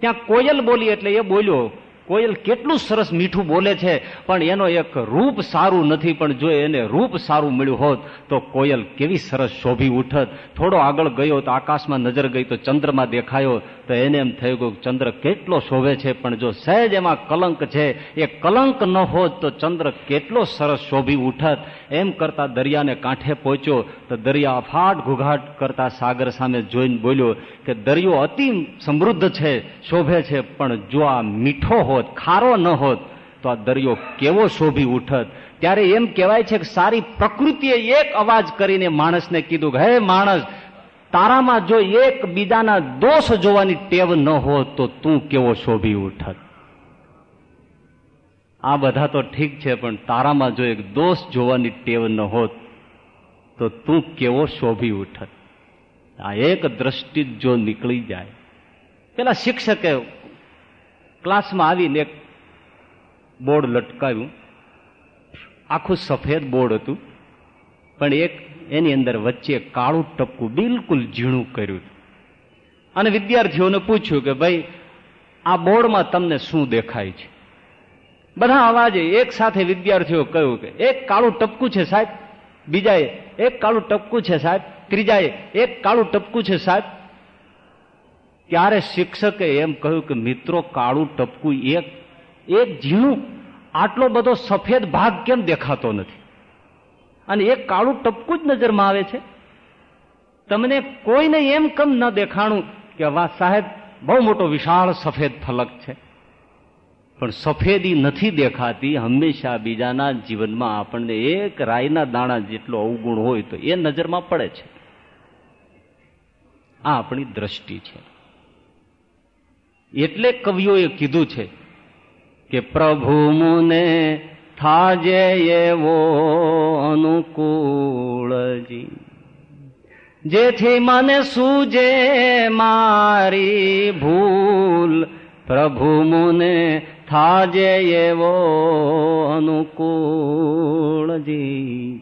ત્યાં કોયલ બોલી એટલે એ બોલ્યો કોયલ કેટલું સરસ મીઠું બોલે છે, પણ એનો એક રૂપ સારું નથી, પણ જો એને રૂપ સારું મળ્યું હોત, તો કોયલ કેવી સરસ શોભી ઉઠત. થોડો આગળ ગયો તો આકાશમાં નજર ગઈ તો ચંદ્રમાં દેખાયો, તો એને એમ થયું કે ચંદ્ર કેટલો શોભે છે, પણ જો સહેજ એમાં કલંક છે, એ કલંક ન હોત તો ચંદ્ર કેટલો સરસ શોભી ઉઠત. એમ કરતા દરિયાને કાંઠે પહોંચ્યો, તો દરિયા અફાટ ઘુઘાટ કરતા સાગર સામે જોઈને બોલ્યો કે દરિયો અતિ સમૃદ્ધ છે, શોભે છે, પણ જો આ મીઠો હોત, ખારો ન હોત, તો આ દરિયો કેવો શોભી ઉઠત? ત્યારે એમ કહેવાય છે કે સારી પ્રકૃતિએ એક અવાજ કરીને માણસને કીધું કે, હે માણસ, તારામાં જો એક બીજાના દોષ જોવાની ટેવ ન હોત, તો તું કેવો શોભી ઉઠત? આ બધા તો ઠીક છે, પણ તારામાં જો એક દોષ જોવાની ટેવ ન હોત, તો તું કેવો શોભી ઉઠત? આ એક દ્રષ્ટિ જો નીકળી જાય. પેલા શિક્ષકે ક્લાસમાં આવીને એક બોર્ડ લટકાવ્યું. આખું સફેદ બોર્ડ હતું. પણ એક એની અંદર વચ્ચે કાળું ટપકું બિલકુલ ઝીણું કર્યું અને વિદ્યાર્થીઓને પૂછ્યું કે ભાઈ, આ બોર્ડમાં તમને શું દેખાય છે? બધા અવાજે એક સાથે વિદ્યાર્થીઓ કહ્યું કે, એક કાળું ટપકું છે સાહેબ. બીજાએ, એક કાળું ટપકું છે સાહેબ. ત્રીજાએ, એક કાળું ટપકું છે સાહેબ. ત્યારે શિક્ષકે એમ કહ્યું કે, મિત્રો, કાળું ટપકું એક એક ઝીણું, આટલો બધો સફેદ ભાગ કેમ દેખાતો નથી? અને એક કાળું ટપકું જ નજરમાં આવે છે. તમને કોઈને એમ કેમ ન દેખાણું કે, વાહ સાહેબ, બહુ મોટો વિશાળ સફેદ ફલક છે. પણ સફેદી નથી દેખાતી, હંમેશા બીજાના જીવનમાં આપણને એક રાયના દાણા જેટલો અવગુણ હોય તો એ નજરમાં પડે છે. આ આપણી દ્રષ્ટિ છે. એટલે કવિઓએ કીધું છે કે પ્રભુ મુને થાજે એવો અનુકૂળજી જેથી મને સૂજે મારી ભૂલ, પ્રભુ મુને થાજે એવો અનુકૂળજી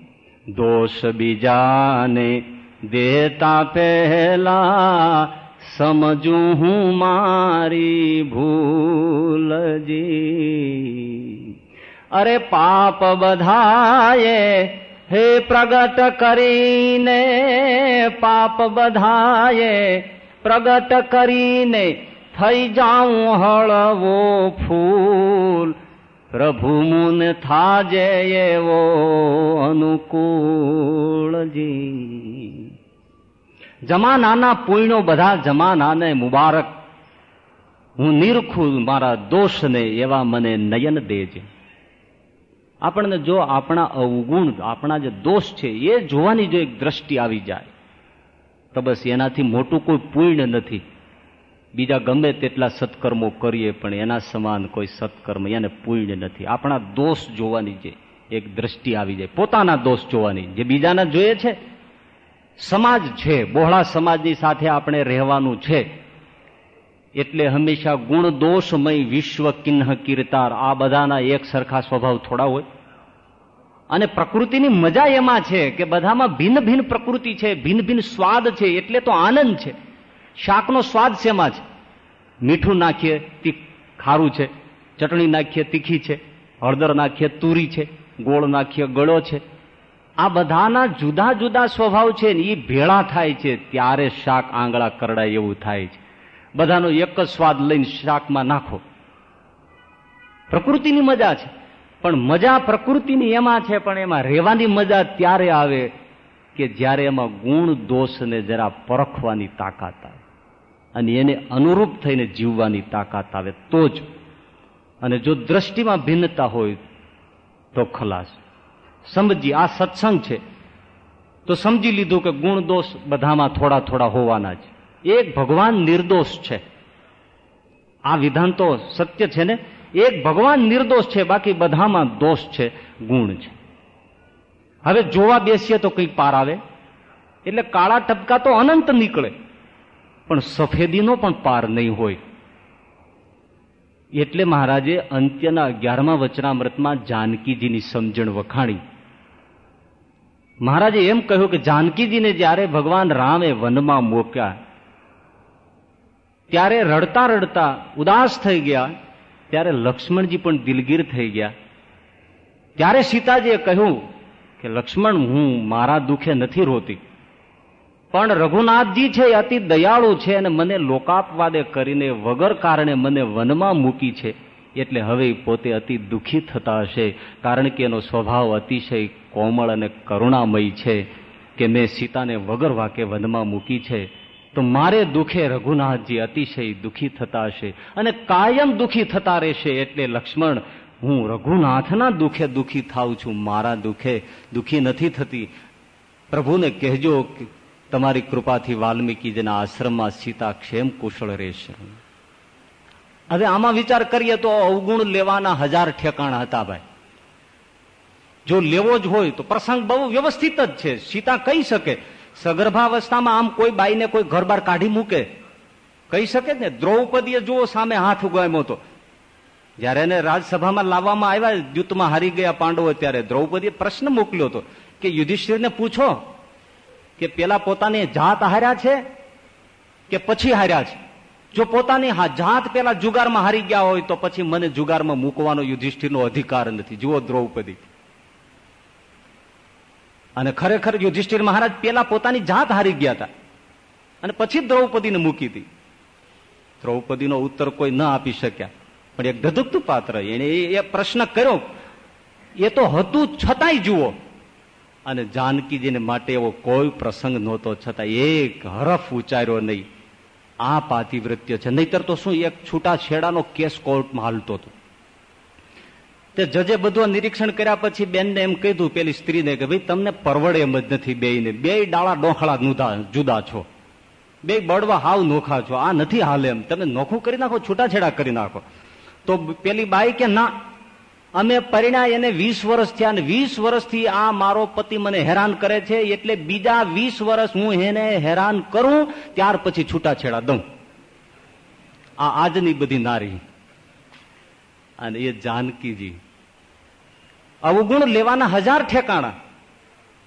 દોષ બીજાને દેતા પહેલા સમજું હું મારી ભૂલજી અરે પાપ બધાએ હે પ્રગટ કરીને, પાપ બધાએ પ્રગટ કરીને થઈ જાઉં હળવો ફૂલ. પ્રભુ મુન થાજે એવો અનુકૂળજી જમાનાના પુણ્યો બધા જમાનાને મુબારક. હું નિરખું મારા દોષને એવા મને નયન દેજે. આપણને જો આપણા અવગુણ, આપણા જે દોષ છે, એ જોવાની જો એક દ્રષ્ટિ આવી જાય, તો બસ એનાથી મોટું કોઈ પુણ્ય નથી. બીજા ગમે તેટલા સત્કર્મો કરીએ, પણ એના સમાન કોઈ સત્કર્મ, એને પુણ્ય નથી. આપણા દોષ જોવાની જે એક દ્રષ્ટિ આવી જાય, પોતાના દોષ જોવાની. જે બીજાના જોઈએ છે સમાજ છે, બહોળા સમાજની સાથે આપણે રહેવાનું છે. એટલે હંમેશા ગુણ દોષમય વિશ્વ કિન્હ કીર્તાર, આ બધાના એક સરખા સ્વભાવ થોડા હોય. અને પ્રકૃતિની મજા એમાં છે કે બધામાં ભિન્ન ભિન્ન પ્રકૃતિ છે, ભિન્ન ભિન્ન સ્વાદ છે, એટલે તો આનંદ છે. શાકનો સ્વાદ શેમાં છે? મીઠું નાખીએ તીખ ખારું છે. ચટણી નાખીએ, તીખી છે. હળદર નાખીએ, તુરી છે. ગોળ નાખીએ, ગળો છે. આ બધાના જુદા જુદા સ્વભાવ છે ને એ ભેળા થાય છે. ત્યારે શાક આંગળા કરડાય એવું થાય છે. બધાનો એક જ સ્વાદ લઈને શાકમાં નાખો. પ્રકૃતિની મજા છે. પણ મજા પ્રકૃતિની એમાં છે, પણ એમાં રહેવાની મજા ત્યારે આવે કે જ્યારે એમાં ગુણ દોષને જરા પરખવાની તાકાત આવે. અને એને અનુરૂપ થઈને જીવવાની તાકાત આવે તો જ. અને જો દ્રષ્ટિમાં ભિન્નતા હોય તો ખલાસ. સમજી, આ સત્સંગ છે. તો સમજી લીધું કે ગુણ દોષ બધામાં થોડા થોડા હોવાના છે એક ભગવાન નિર્દોષ છે. આ વિધાન તો સત્ય છે ને? એક ભગવાન નિર્દોષ છે, બાકી બધામાં દોષ છે, ગુણ છે. હવે જોવા બેસીએ તો કંઈક પાર આવે. એટલે કાળા ટપકા તો અનંત નીકળે. પણ સફેદીનો પણ પાર નહીં હોય. એટલે મહારાજે અંત્યના અગિયારમા વચનામૃતમાં જાનકીજીની સમજણ વખાણી. મહારાજે એમ કહ્યું કે જાનકીજીને જ્યારે ભગવાન રામે વનમાં મોક્યા, ત્યારે રડતા રડતા ઉદાસ થઈ ગયા, ત્યારે લક્ષ્મણજી પણ દિલગીર થઈ ગયા. ત્યારે સીતાજીએ કહ્યું કે, લક્ષ્મણ, હું મારા દુઃખે નથી રોતી, પણ રઘુનાથજી છે એ અતિ દયાળુ છે અને મને લોકાપવાદે કરીને વગર કારણે મને વનમાં મૂકી છે, એટલે હવે પોતે અતિ દુઃખી થતા હશે, કારણ કે એનો સ્વભાવ અતિશય કોમળ અને કરુણામય છે કે મેં સીતાને વગર વાકે વનમાં મૂકી છે, તો મારે દુઃખે રઘુનાથજી અતિશય દુઃખી થતા હશે અને કાયમ દુઃખી થતા રહેશે એટલે લક્ષ્મણ, હું રઘુનાથના દુઃખે દુઃખી થાઉં છું, મારા દુઃખે દુઃખી નથી થતી. પ્રભુને કહેજો તમારી કૃપાથી વાલ્મીકીજીના આશ્રમમાં સીતા ક્ષેમ કુશળ રહેશે. હવે આમાં વિચાર કરીએ તો અવગુણ લેવાના હજાર ઠેકાણા હતા ભાઈ. જો લેવો જ હોય તો પ્રસંગ બહુ વ્યવસ્થિત જ છે. સીતા કહી શકે, સગર્ભાવસ્થામાં આમ કોઈ બાઈને કોઈ ઘર બાર કાઢી મૂકે. કહી શકે ને, દ્રૌપદીએ જુઓ સામે હાથ ઉગામ્યો હતો જયારે એને રાજસભામાં લાવવામાં આવ્યા યુદ્ધમાં હારી ગયા પાંડવો ત્યારે દ્રૌપદીએ પ્રશ્ન મોકલ્યો હતો કે, યુધિષ્ઠિરને પૂછો કે પેલા પોતાની જાત હાર્યા છે કે પછી હાર્યા છે? જો પોતાની જાત પેલા જુગારમાં હારી ગયા હોય તો પછી મને જુગારમાં મૂકવાનો યુધિષ્ઠિરનો અધિકાર નથી. જુઓ દ્રૌપદી. અને ખરેખર યુધિષ્ઠિર મહારાજ પેલા પોતાની જાત હારી ગયા હતા. અને પછી દ્રૌપદીને મૂકી હતી દ્રૌપદીનો ઉત્તર કોઈ ન આપી શક્યા. પણ એક ધધુકતું પાત્ર એને એ પ્રશ્ન કર્યો. એ તો હતું છતાંય જુઓ. અને જાનકીજીને માટે એવો કોઈ પ્રસંગ નહોતો છતાં એક હરફ ઉચ્ચાર્યો નહીં. આ પાતિવૃત્ય છે. નહીતર તો શું એક છૂટા છેડાનો કેસ કોર્ટમાં હાલતો હતો? તે જજે બધું નિરીક્ષણ કર્યા પછી બેનને એમ કીધું પેલી સ્ત્રીને કે ભાઈ તમને પરવડે એમ જ નથી બે ને બે ડાળા ડોખળા જુદા છો. બે બળવા હાવ નોખા છો. આ નથી હાલે એમ. તમે નોખું કરી નાખો, છૂટાછેડા કરી નાખો. તો પેલી બાઈ કે, ના, અમે પરિણા એને વીસ વર્ષ થયા વીસ વર્ષથી આ મારો પતિ મને હેરાન કરે છે, એટલે બીજા વીસ વર્ષ હું એને હેરાન કરું, ત્યાર પછી છૂટાછેડા દઉં. આ આજની બધી નારી. અને એ જાનકીજી અવગુણ લેવાના હજાર ઠેકાણા.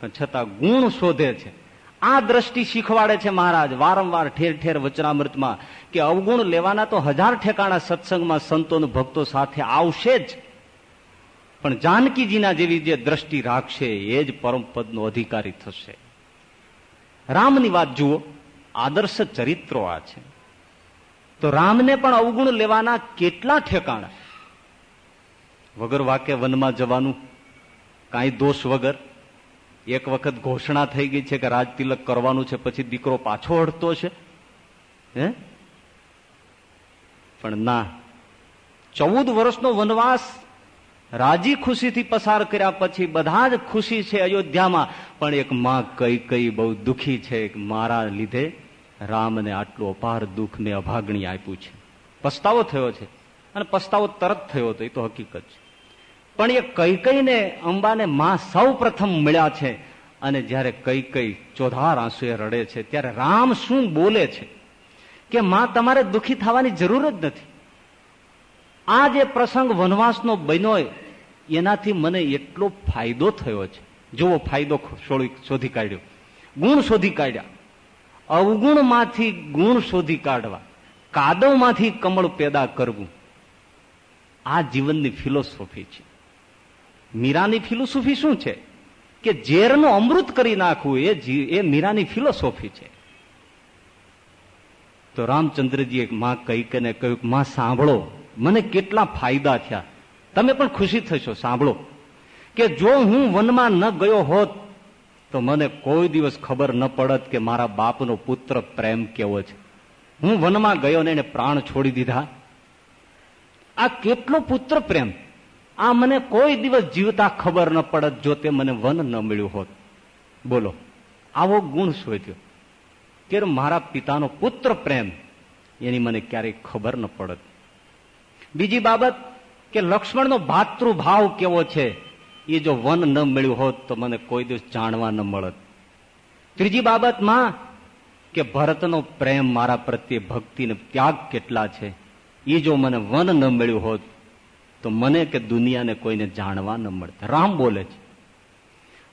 પણ છતાં ગુણ શોધે છે. આ દ્રષ્ટિ શીખવાડે છે મહારાજ, વારંવાર ઠેર ઠેર વચનામૃતમાં કે અવગુણ લેવાના તો હજાર ઠેકાણા સત્સંગમાં સંતો ભક્તો સાથે આવશે જ. પણ જાનકીજીના જેવી જે દ્રષ્ટિ રાખશે, એ જ પરમપદનો અધિકારી થશે. રામની વાત જુઓ, આદર્શ ચરિત્રો આ છે. તો રામને પણ અવગુણ લેવાના કેટલા ઠેકાણા? વગર વાકે વનમાં જવાનું, કાંઈ દોષ વગર, એક વખત ઘોષણા થઈ ગઈ છે કે રાજતિલક કરવાનું છે, પછી દીકરો પાછો હટતો છે, હે? પણ ના, ચૌદ વર્ષનો વનવાસ રાજી ખુશીથી પસાર કર્યા પછી બધા જ ખુશી છે અયોધ્યામાં, પણ એક માં કઈ કઈ બહુ દુખી છે મારા લીધે રામને આટલું અપાર દુઃખ ને અભાગણી આપ્યું છે. પસ્તાવો થયો છે, અને પસ્તાવો તરત થયો હતો, એ તો હકીકત છે. પણ એ કઈ કઈને અંબાને માં સૌ પ્રથમ મળ્યા છે. અને જ્યારે કઈ ચોધાર આંસુએ રડે છે, ત્યારે રામ શું બોલે છે? કે માં, તમારે દુઃખી થવાની જરૂર જ નથી. આ જે પ્રસંગ વનવાસનો બન્યો એનાથી મને એટલો ફાયદો થયો છે. જોવો ફાયદો શોધી કાઢ્યો. ગુણ શોધી કાઢ્યા. અવગુણમાંથી ગુણ શોધી કાઢવા. કાદવમાંથી કમળ પેદા કરવું. આ જીવનની ફિલોસોફી છે. મીરાની ફિલોસોફી શું છે? કે ઝેરનું અમૃત કરી નાખવું એ એ મીરાની ફિલોસોફી છે. તો રામચંદ્રજીએ માં કહી કે કહ્યું માં, સાંભળો, મને કેટલા ફાયદા થયા. તમે પણ ખુશી થશો, સાંભળો. કે જો હું વનમાં ન ગયો હોત, તો મને કોઈ દિવસ ખબર ન પડત કે મારા બાપનો પુત્ર પ્રેમ કેવો છે. હું વનમાં ગયો ને એને પ્રાણ છોડી દીધા. આ કેટલો પુત્ર પ્રેમ? આ મને કોઈ દિવસ જીવતા ખબર ન પડત જો તે મને વન ન મળ્યું હોત. બોલો, આવો ગુણ શોધ્યો કે મારા પિતાનો પુત્ર પ્રેમ, એની મને ક્યારેય ખબર ન પડત. બીજી બાબત કે લક્ષ્મણનો ભાતૃભાવ કેવો છે, એ જો વન ન મળ્યું હોત તો મને કોઈ દિવસ જાણવા ન મળત. ત્રીજી બાબતમાં કે ભરતનો પ્રેમ મારા પ્રત્યે ભક્તિને ત્યાગ કેટલા છે, એ જો મને વન ન મળ્યું હોત તો મને કે દુનિયાને કોઈને જાણવા ન મળતા. રામ બોલે છે.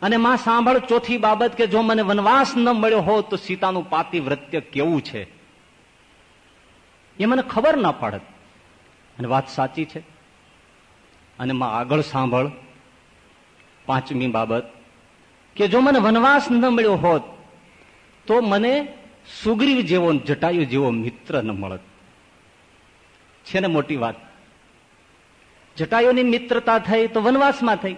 અને માં સાંભળ, ચોથી બાબત કે જો મને વનવાસ ન મળ્યો હોત તો સીતાનું પાતિવ્રત્ય કેવું છે? એ મને ખબર ના પાડત. અને વાત સાચી છે. અને માં આગળ સાંભળ. પાંચમી બાબત કે જો મને વનવાસ ન મળ્યો હોત તો મને સુગ્રીવ જેવો જટાયુ જેવો મિત્ર ન મળત. છે ને મોટી વાત? જટાયુની મિત્રતા થઈ તો વનવાસમાં થઈ.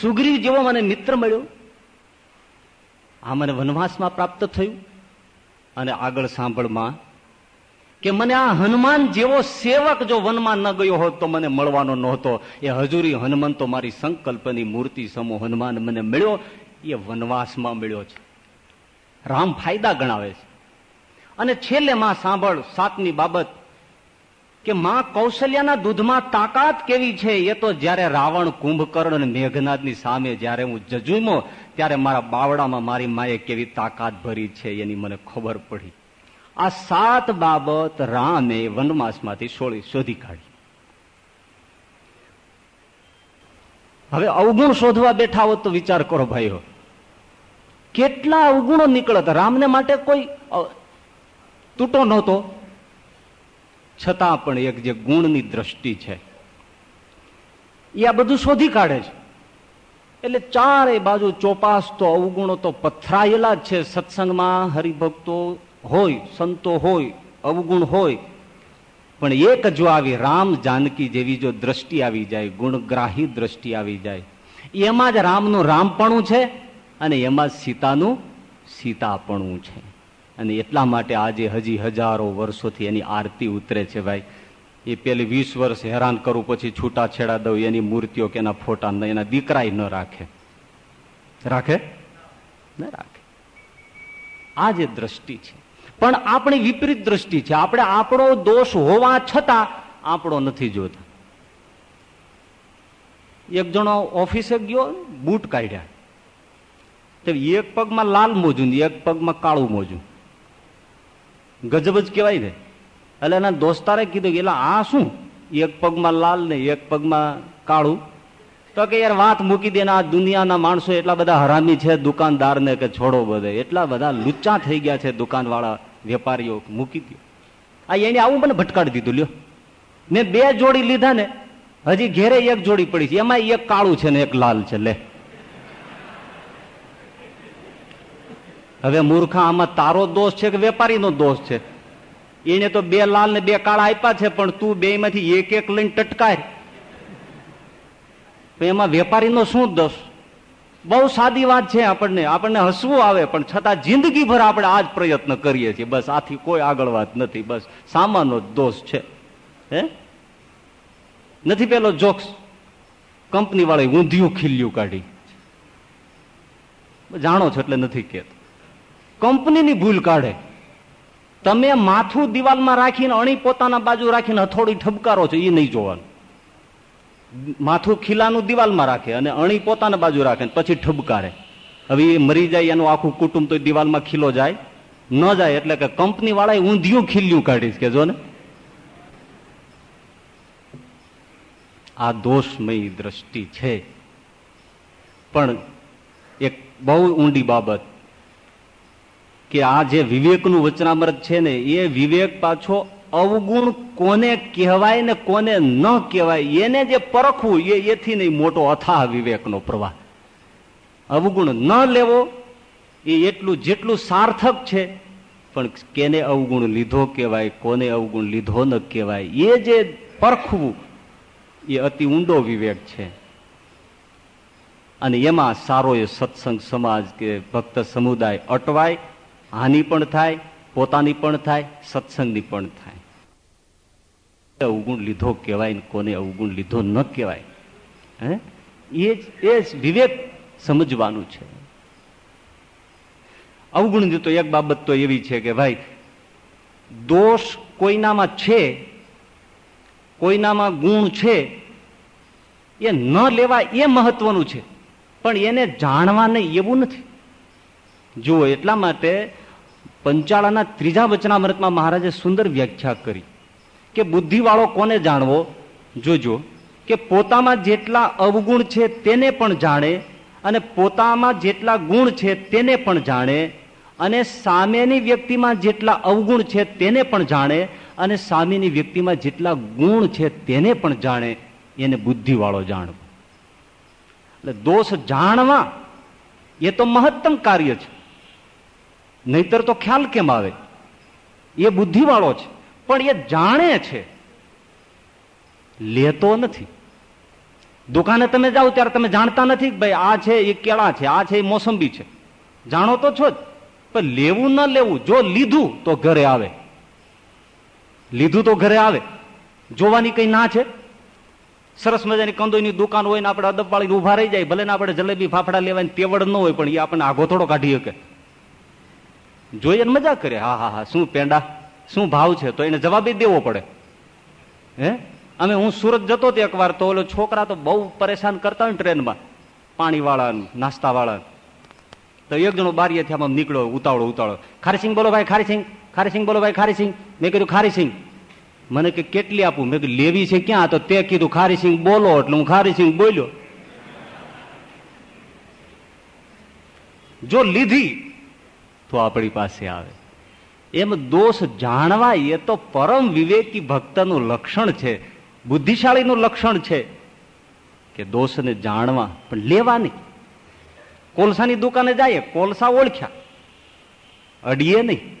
સુગ્રીવ જેવો મને મિત્ર મળ્યો. આ મને વનવાસમાં પ્રાપ્ત થયું. અને આગળ સાંભળમાં કે મને આ હનુમાન જેવો સેવક જો વનમાં ન ગયો હોત તો મને મળવાનો નહોતો. એ હજુરી હનુમંતો મારી સંકલ્પની મૂર્તિ સમો હનુમાન મને મળ્યો. એ વનવાસમાં મળ્યો છે. રામ ફાયદા ગણાવે છે. અને છેલ્લે માં સાંભળ, સાતની બાબત કે માં કૌશલ્યાના દૂધમાં તાકાત કેવી છે? એ તો જયારે રાવણ, કુંભકર્ણ અને મેઘનાથની સામે જયારે હું જજુમો, ત્યારે મારા બાવડામાં મારી માએ કેવી તાકાત ભરી છે એની મને ખબર પડી. આ સાત બાબત રામે વનવાસમાંથી છોડી શોધી કાઢી. હવે અવગુણ શોધવા બેઠા હોત તો વિચાર કરો ભાઈઓ. કેટલા અવગુણો નીકળત? રામને માટે કોઈ તૂટો નહોતો. છતાં પણ એક જે ગુણની દ્રષ્ટિ છે, એ આ બધું શોધી કાઢે છે. એટલે ચારે બાજુ ચોપાસ તો અવગુણો તો પથરાયેલા જ છે સત્સંગમાં, હરિભક્તો હોય, સંતો હોય, અવગુણ હોય. પણ એક જો આવી રામ જાનકી જેવી જો દ્રષ્ટિ આવી જાય, ગુણગ્રાહી દ્રષ્ટિ આવી જાય, એમાં જ રામનું રામપણું છે અને એમાં સીતાનું સીતાપણું છે. અને એટલા માટે આજે હજી હજારો વર્ષોથી એની આરતી ઉતરે છે ભાઈ. એ પેલી વીસ વર્ષ હેરાન કરું પછી છૂટાછેડા દઉં, એની મૂર્તિઓ કે એના ફોટા એના દીકરાય ન રાખે. રાખે? ન રાખે. આ જે દ્રષ્ટિ છે. પણ આપણી વિપરીત દ્રષ્ટિ છે. આપણે આપણો દોષ હોવા છતાં આપણો નથી જોતા. એક જણો ઓફિસે ગયો, બૂટ કાઢ્યા. એક પગમાં લાલ મોજું એક પગમાં કાળું મોજું. ગજબ જ કહેવાય ને. એટલે એના દોસ્તારે કીધું કે, એટલે આ શું? એક પગમાં લાલ ને એક પગમાં કાળું? તો કે, યાર, વાત મૂકી દે આ દુનિયાના માણસો એટલા બધા હરામી છે દુકાનદાર ને કે છોડો બધે. એટલા બધા લુચ્ચા થઈ ગયા છે દુકાનવાળા વેપારીઓ. મૂકી દો. આ એને આવું મને ભટકાડી દીધું, લ્યો. મેં બે જોડી લીધા ને, હજી ઘેરે એક જોડી પડી છે. એમાં એક કાળું છે ને એક લાલ છે. લે. હવે મૂર્ખા આમાં તારો દોષ છે કે વેપારીનો દોષ છે? એને તો બે લાલ ને બે કાળા આપ્યા છે, પણ તું બે માંથી એક એક લઈને ટટકાય. એમાં વેપારીનો શું દોષ? બહુ સાદી વાત છે આપણને. આપણને હસવું આવે, પણ છતાં જિંદગીભર આપણે આ જ પ્રયત્ન કરીએ છીએ. બસ આથી કોઈ આગળ વાત નથી. બસ સામાનો દોષ છે. હે? નથી પેલો જોક્સ? કંપની વાળી ઊંધિયું ખીલ્યું કાઢી. જાણો છો એટલે નથી કહેતો. કંપનીની ભૂલ કાઢે. તમે માથું દિવાલમાં રાખીને અણી પોતાના બાજુ રાખીને હથોડી ઠબકારો છો એ નહીં જોવાનું. માથું ખીલાનું દિવાલમાં રાખે અને અણી પોતાના બાજુ રાખે પછી ઠબકારે. હવે એ મરી જાય, એનું આખું કુટુંબ તો દિવાલમાં ખીલો જાય. ન જાય એટલે કે કંપની વાળાએ ઊંધિયું ખીલ્યું કાઢીશ કે જો ને. આ દોષમય દ્રષ્ટિ છે. પણ એક બહુ ઊંડી બાબત કે આ જે વિવેકનું વચનામૃત છે ને, એ વિવેક પાછો અવગુણ કોને કહેવાય ને કોને ન કહેવાય, એને જે પરખવું, એ એથી નહીં મોટો અથાહ વિવેકનો પ્રવાહ. અવગુણ ન લેવો, એ એટલું જેટલું સાર્થક છે, પણ કેને અવગુણ લીધો કહેવાય, કોને અવગુણ લીધો ન કહેવાય, એ જે પરખવું, એ અતિ ઊંડો વિવેક છે. અને એમાં સારો એ સત્સંગ સમાજ કે ભક્ત સમુદાય અટવાય હાનિ પણ થાય, પોતાની પણ થાય, સત્સંગની પણ થાય. અવગુણ લીધો કહેવાય કોને અવગુણ લીધો ન કહેવાય. હે? એ જ વિવેક સમજવાનું છે. અવગુણની તો એક બાબત તો એવી છે કે ભાઈ, દોષ કોઈનામાં છે, કોઈનામાં ગુણ છે, એ ન લેવા એ મહત્વનું છે. પણ એને જાણવા નહીં એવું નથી. જુઓ એટલા માટે પંચાળાના ત્રીજા વચનામૃતમાં મહારાજે સુંદર વ્યાખ્યા કરી કે બુદ્ધિવાળો કોને જાણવો? જોજો, કે પોતામાં જેટલા અવગુણ છે તેને પણ જાણે અને પોતામાં જેટલા ગુણ છે તેને પણ જાણે અને સામેની વ્યક્તિમાં જેટલા અવગુણ છે તેને પણ જાણે અને સામેની વ્યક્તિમાં જેટલા ગુણ છે તેને પણ જાણે, એને બુદ્ધિવાળો જાણવો. એટલે દોષ જાણવા એ તો મહત્તમ કાર્ય છે. નહીતર તો ખ્યાલ કેમ આવે? એ બુદ્ધિવાળો છે, પણ એ જાણે છે. લેતો નથી. દુકાને તમે જાઓ ત્યારે તમે જાણતા નથી ભાઈ આ છે, એ કેળા છે, આ છે, એ મોસંબી છે. જાણો તો છો જ, પણ લેવું ન લેવું, જો લીધું તો ઘરે આવે. લીધું તો ઘરે આવે. જોવાની કઈ ના છે? સરસ મજાની કંદોની દુકાન હોય ને આપણે અદબ વાળી ઊભા રહી જાય, ભલે ને આપણે જલેબી ફાફડા લેવાની તેવડ ન હોય, પણ એ આપણને આગોથોડો કાઢી શકે. જોઈએ મજા કરે. હા હા હા, શું પેંડા? શું ભાવ છે? તો એને જવાબ દેવો પડે. હે? અમે હું સુરત જતો હતો એકવાર તો ઓલો છોકરા તો બહુ પરેશાન કરતા હોય ટ્રેનમાં. પાણીવાળા નાસ્તા વાળા તો એક જણો બારીએથી આમ નીકળ્યો, ઉતાવળો ઉતાવળો. ખારીસિંગ બોલો ભાઈ, ખારીસિંગ ખારીસિંગ બોલો ભાઈ, ખારીસિંગ. મેં કીધું, ખારીસિંગ. મને કે, કેટલી આપું? મેં કીધું, લેવી છે ક્યાં? તો તે કીધું, ખારીસિંગ બોલો. એટલે હું ખારીસિંગ બોલ્યો. જો લીધી તો આપણી પાસે આવે. એમ દોષ જાણવા એ તો પરમ વિવેકી ભક્તનું લક્ષણ છે, બુદ્ધિશાળીનું લક્ષણ છે કે દોષને જાણવા, પણ લેવા નહીં. કોલસાની દુકાને જાય, કોલસા ઓળખ્યા. અડીએ નહીં.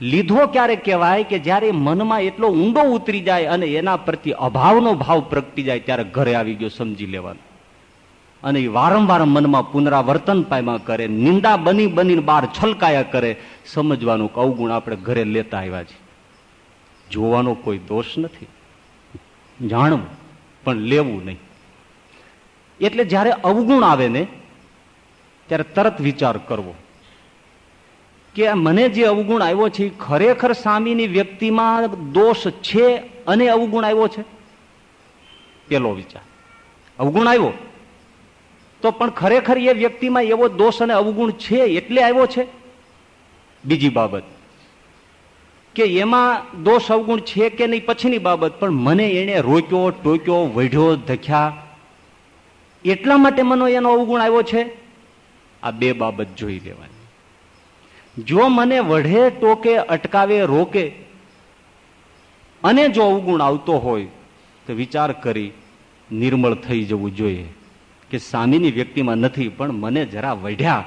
લીધો ક્યારે કહેવાય કે જ્યારે મનમાં એટલો ઊંડો ઉતરી જાય અને એના પ્રત્યે અભાવનો ભાવ પ્રગટી જાય, ત્યારે ઘરે આવી ગયો સમજી લેવાનું. અને વારંવાર મનમાં પુનરાવર્તન પામ્યા કરે, નિંદા બની બની બહાર છલકાયા કરે, સમજવાનું અવગુણ આપણે ઘરે લેતા આવ્યા છીએ. જોવાનો કોઈ દોષ નથી. જાણવું, પણ લેવું નહીં. એટલે જ્યારે અવગુણ આવે ને, ત્યારે તરત વિચાર કરવો. કે મને જે અવગુણ આવ્યો છે ખરેખર સામીની વ્યક્તિમાં દોષ છે અને અવગુણ આવ્યો છે? પેલો વિચાર. અવગુણ આવ્યો તો પણ ખરેખર એ વ્યક્તિમાં એવો દોષ અને અવગુણ છે એટલે આવ્યો છે? બીજી બાબત. કે એમાં દોષ અવગુણ છે કે નહીં પછીની બાબત, પણ મને એને રોક્યો, ટોક્યો, વઢ્યો ધખ્યા એટલા માટે મને એનો અવગુણ આવ્યો છે? આ બે બાબત જોઈ લેવાની. જો મને વઢે, ટોકે, અટકાવે, રોકે, અને જો અવગુણ આવતો હોય, તો વિચાર કરી નિર્મળ થઈ જવું જોઈએ. કે સામેની વ્યક્તિમાં નથી, પણ મને જરા વઢ્યા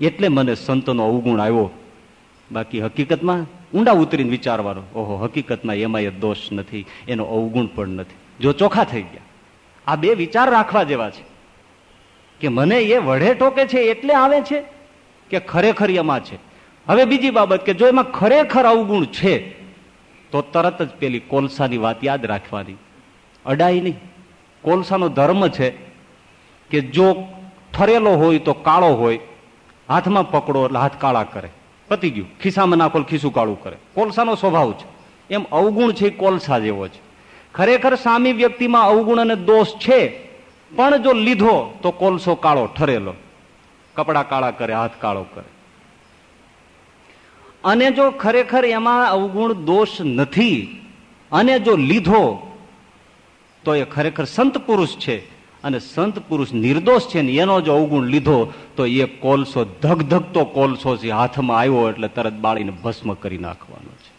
એટલે મને સંતનો અવગુણ આવ્યો. બાકી હકીકતમાં ઊંડા ઉતરીને વિચારવાનો, ઓહો, હકીકતમાં એમાં એ દોષ નથી, એનો અવગુણ પણ નથી. જો ચોખા થઈ ગયા, આ બે વિચાર રાખવા જેવા છે. કે મને એ વઢે ટોકે છે એટલે આવે છે કે ખરેખર એમાં છે. હવે બીજી બાબત કે જો એમાં ખરેખર અવગુણ છે, તો તરત જ પેલી કોલસાની વાત યાદ રાખવાની. અડાય નહીં. કોલસાનો ધર્મ છે કે જો ઠરેલો હોય તો કાળો હોય, હાથમાં પકડો એટલે હાથ કાળા કરે. પતી ગયું. ખિસ્સામાં નાખો ખિસ્સું કાળું કરે. કોલસાનો સ્વભાવ છે. એમ અવગુણ છે કોલસા જેવો છે. ખરેખર સામી વ્યક્તિમાં અવગુણ અને દોષ છે, પણ જો લીધો તો કોલસો કાળો, ઠરેલો. કપડા કાળા કરે, હાથ કાળો કરે. અને જો ખરેખર એમાં અવગુણ દોષ નથી, અને જો લીધો તો એ ખરેખર સંત પુરુષ છે. અને સંત પુરુષ નિર્દોષ છે ને, એનો જો અવગુણ લીધો, તો એ કોલસો ધગધગતો કોલસો છે હાથમાં આવ્યો એટલે તરત બાળીને ભસ્મ કરી નાખવાનો છે.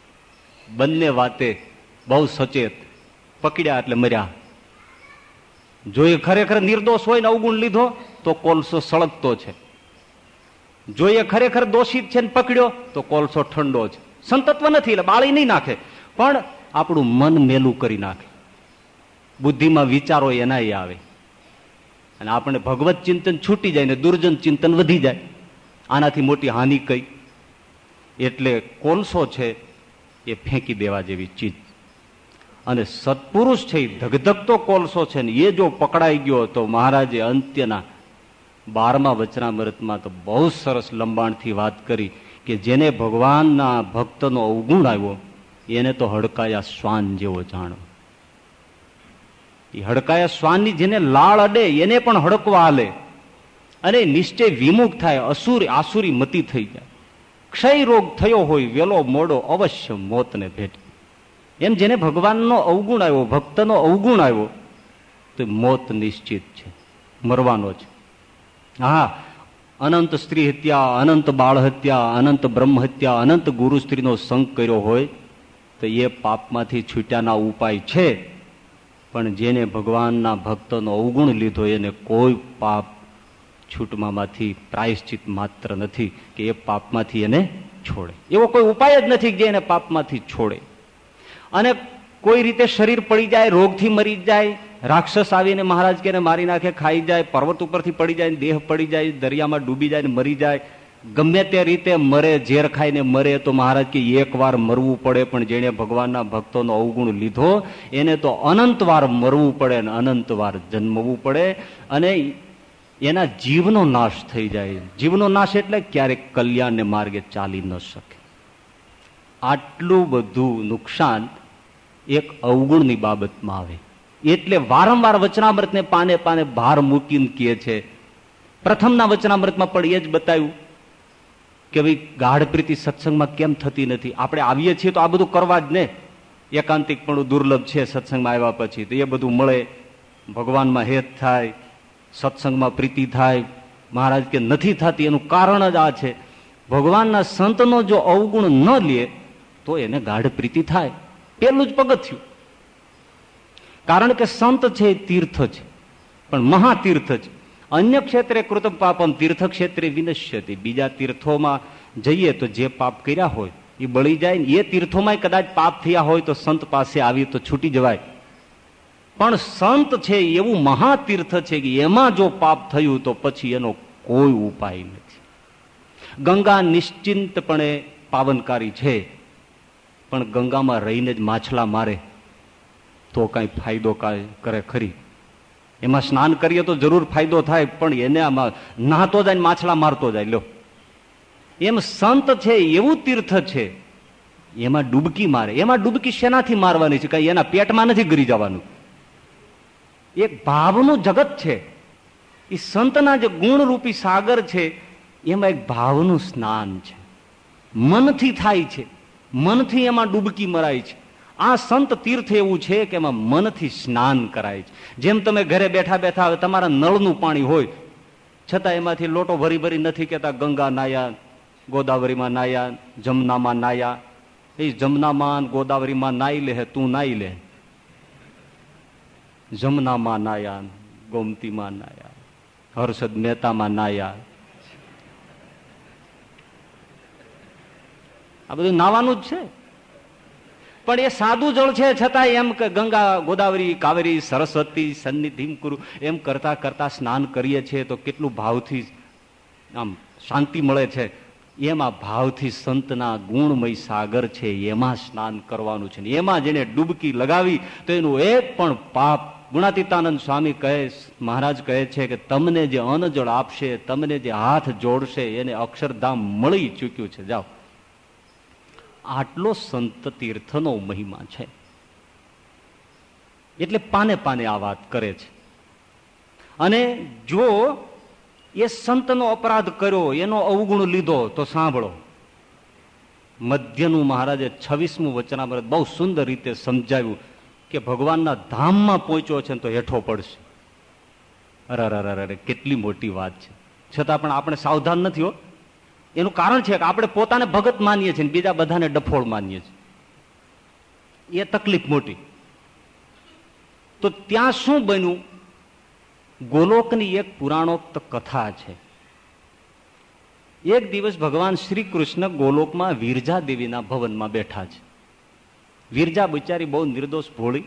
બંને વાતે બહુ સચેત, પકડ્યા એટલે મર્યા. જો એ ખરેખર નિર્દોષ હોય ને અવગુણ લીધો, તો કોલસો સળગતો છે. જો એ ખરેખર દોષિત છે ને પકડ્યો, તો કોલસો ઠંડો છે. સંતત્વ નથી એટલે બાળી નહીં નાખે. પણ આપણું મન મેલું કરી નાખે. બુદ્ધિમાં વિચારો એના આવે. અને આપણે ભગવત ચિંતન છૂટી જાય ને દુર્જન ચિંતન વધી જાય. આનાથી મોટી હાનિ કઈ? એટલે કોલસો છે એ ફેંકી દેવા જેવી ચીજ. અને સત્પુરુષ છે એ ધગધગતો કોલસો છે ને એ જો પકડાઈ ગયો તો મહારાજે અંત્યના બારમા વચનામૃતમાં તો બહુ સરસ લંબાણથી વાત કરી કે જેને ભગવાનના ભક્તનો અવગુણ આવ્યો, એને તો હડકાયા શ્વાન જેવો જાણો એ હડકાયા શ્વાની જેને લાળ અડે, એને પણ હડકવા હાલે અને નિશ્ચય વિમુખ થાય, અસુર આસુરી મતી થઈ જાય. ક્ષય રોગ થયો હોય, વેલો મોડો અવશ્ય મોતને ભેટે. એમ જેને ભગવાનનો અવગુણ આવ્યો, ભક્તનો અવગુણ આવ્યો, તો મોત નિશ્ચિત છે, મરવાનો છે. હા અનંત સ્ત્રી હત્યા, અનંત બાળ હત્યા, અનંત બ્રહ્મ હત્યા, અનંત ગુરુ સ્ત્રીનો સંગ કર્યો હોય, તો એ પાપમાંથી છૂટ્યાના ઉપાય છે. પણ જેને ભગવાનના ભક્તનો અવગુણ લીધો એને કોઈ પાપ છૂટમાંથી પ્રાયશ્ચિત માત્ર નથી કે એ પાપમાંથી એને છોડે. એવો કોઈ ઉપાય જ નથી જે એને પાપમાંથી છોડે. અને કોઈ રીતે શરીર પડી જાય, રોગથી મરી જાય, રાક્ષસ આવીને મહારાજ કે મારી નાખે, ખાઈ જાય, પર્વત ઉપરથી પડી જાય દેહ પડી જાય, દરિયામાં ડૂબી જાય મરી જાય ગમે તે રીતે મરે, ઝેર ખાઈને મરે તો મહારાજ કે એક વાર મરવું પડે, પણ જેને ભગવાનના ભક્તોનો અવગુણ લીધો, એને તો અનંત વાર મરવું પડે અને અનંત વાર જન્મવું પડે અને એના જીવનો નાશ થઈ જાય. જીવનો નાશ એટલે ક્યારેક કલ્યાણને માર્ગે ચાલી ન શકે. આટલું બધું નુકસાન એક અવગુણની બાબતમાં આવે. એટલે વારંવાર વચનામૃતને પાને પાને ભાર મૂકીને કહે છે. પ્રથમના વચનામૃતમાં પણ એ જ બતાવ્યું. કે ભાઈ ગાઢ પ્રીતિ સત્સંગમાં કેમ થતી નથી? આપણે આવીએ છીએ તો આ બધું કરવા જ ને. એકાંતિક પણ દુર્લભ છે સત્સંગમાં આવ્યા પછી, તો એ બધું મળે. ભગવાનમાં હેત થાય, સત્સંગમાં પ્રીતિ થાય. મહારાજ કે નથી થતી, એનું કારણ જ આ છે. ભગવાનના સંતનો જો અવગુણ ન લે, તો એને ગાઢ પ્રીતિ થાય. પેલું જ પગથિયું. કારણ કે સંત છે એ તીર્થ છે, પણ મહાતીર્થ છે. અન્ય ક્ષેત્રે કૃતમ પાપમ તીર્થ ક્ષેત્રે વિનશ્યતી. બીજા તીર્થોમાં જઈએ તો જે પાપ કર્યા હોય, એ બળી જાય ને એ તીર્થોમાં કદાચ પાપ થયા હોય તો સંત પાસે આવી તો છૂટી જવાય. પણ સંત છે એવું મહાતીર્થ છે કે એમાં જો પાપ થયું તો પછી એનો કોઈ ઉપાય નથી. ગંગા નિશ્ચિંતપણે પાવનકારી છે, પણ ગંગામાં રહીને જ માછલા મારે, તો કઈ ફાયદો કરે ખરી? એમાં સ્નાન કરીએ તો જરૂર ફાયદો થાય, પણ એને આમાં નાહતો જાય માછલા મારતો જાય. લો એમ સંત છે, એવું તીર્થ છે, એમાં ડૂબકી મારે. એમાં ડૂબકી શેનાથી મારવાની છે? કઈ એના પેટમાં નથી ગરી જવાનું. એક ભાવનું જગત છે. એ સંતના જે ગુણરૂપી સાગર છે, એમાં એક ભાવનું સ્નાન છે. મનથી થાય છે. મનથી એમાં ડૂબકી મરાય છે. આ સંત તીર્થ એવું છે કે એમાં મનથી સ્નાન કરાય છે. જેમ તમે ઘરે બેઠા બેઠા તમારા નળનું પાણી હોય, છતાં એમાંથી લોટો ભરી ભરી નથી કહેતા, ગંગા નાયા, ગોદાવરીમાં નાયા, જમનામાં નાયા. એ જમનામાં ગોદાવરીમાં નાઈ લે તું નાઈ લે. જમનામાં નાયા ગોમતીમાં નાયા. હર્ષદ મહેતામાં નાયા. આ બધું નાવાનું જ છે. પણ એ સાદું જળ છે છતાં એમ કે ગંગા, ગોદાવરી, કાવેરી, સરસ્વતી, સન્નિધિમ કુરુ, એમ કરતા કરતા સ્નાન કરીએ છીએ તો કેટલું ભાવથી આમ શાંતિ મળે છે. એમાં ભાવથી સંતના ગુણમય સાગર છે, એમાં સ્નાન કરવાનું છે એમાં જેને ડૂબકી લગાવી તો એનું એક પણ પાપ ગુણાતીતાનંદ સ્વામી કહે, મહારાજ કહે છે કે તમને જે અન્નજળ આપશે, તમને જે હાથ જોડશે, એને અક્ષરધામ મળી ચૂક્યું છે. જાઓ. આટલો સંત તીર્થનો મહિમા છે. એટલે પાને પાને આ વાત કરે છે. અને જો એ સંતનો અપરાધ કર્યો, એનો અવગુણ લીધો, તો સાંભળો. મધ્યનું મહારાજે છવ્વીસમું વચનામૃત બહુ સુંદર રીતે સમજાવ્યું કે ભગવાનના ધામમાં પહોંચ્યો છે તો હેઠો પડશે. અરે અરે અરે, કેટલી મોટી વાત છે. છતાં પણ આપણે સાવધાન નથી હો. એનું કારણ છે કે આપણે પોતાને ભગત માનીએ છીએ બીજા બધાને ડફોળ માનીએ છીએ. એ તકલીફ મોટી. તો ત્યાં શું બન્યું? ગોલોકની એક પુરાણોક્ત કથા છે. એક દિવસ ભગવાન શ્રી કૃષ્ણ ગોલોકમાં વિરજા દેવીના ભવનમાં બેઠા છે. વિરજા બિચારી બહુ નિર્દોષ ભોળી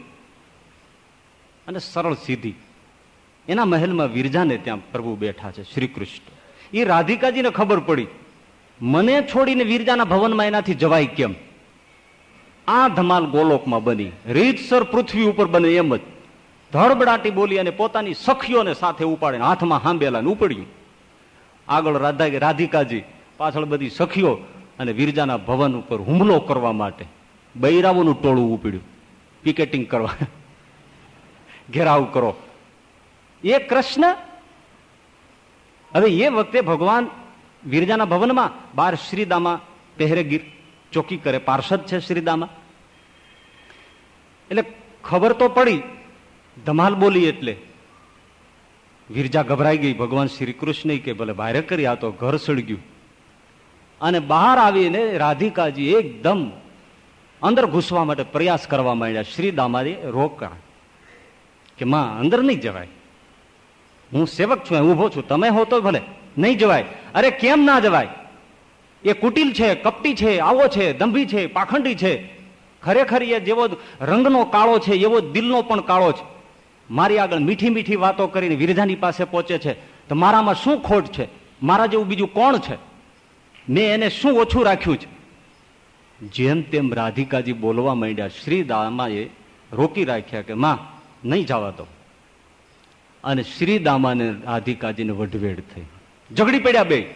અને સરળ સીધી એના મહેલમાં વિરજાને ત્યાં પ્રભુ બેઠા છે, શ્રી કૃષ્ણ. એ રાધિકાજીને ખબર પડી. મને છોડીને વિરજાના ભવનમાં એનાથી જવાય કેમ? આ ધમાલ ગોલોકમાં બની. રીતસર પૃથ્વી ઉપર બને એમ જ. ધડબડાટી બોલી અને પોતાની સખીઓને સાથે ઉપાડે હાથમાં હાંબેલા ઉપડ્યું. આગળ રાધા રાધિકાજી, પાછળ બધી સખીઓ અને વિરજાના ભવન ઉપર હુમલો કરવા માટે બૈરાવોનું ટોળું ઉપડ્યું. પિકેટિંગ કરવા. ઘેરાવ કરો. એ કૃષ્ણ? હવે એ વખતે ભગવાન વિરજાના ભવનમાં બાર શ્રીદામા પહેરે ગીર ચોકી કરે, પાર્ષદ છે શ્રીદામા. એટલે ખબર તો પડી, ધમાલ બોલી એટલે. વિરજા ગભરાઈ ગઈ, ભગવાન શ્રી કૃષ્ણ કે ભલે બહાર કરી, આ તો ઘર સળગ્યું. અને બહાર આવીને રાધિકાજી એકદમ અંદર ઘૂસવા માટે પ્રયાસ કરવા માંડ્યા. શ્રી દામાદે રોકા કે, માં, અંદર નહીં જવાય. હું સેવક છું ઊભો છું. તમે હો તો ભલે. નહીં જવાય. અરે કેમ ના જવાય? એ કુટિલ છે, કપટી છે, આવો છે, દંભી છે, પાખંડી છે. ખરેખર એ જેવો રંગનો કાળો છે, એવો દિલનો પણ કાળો છે. મારી આગળ મીઠી મીઠી વાતો કરીને વિરજાની પાસે પહોંચે છે. તો મારામાં શું ખોટ છે? મારા જેવું બીજું કોણ છે? મેં એને શું ઓછું રાખ્યું છે? જેમ તેમ રાધિકાજી બોલવા માંડ્યા, શ્રી દામાએ રોકી રાખ્યા કે, માં, નહીં જવા દો. અને શ્રી દામાને રાધિકાજીને વઢવેડ થઈ. ઝઘડી પડ્યા બે.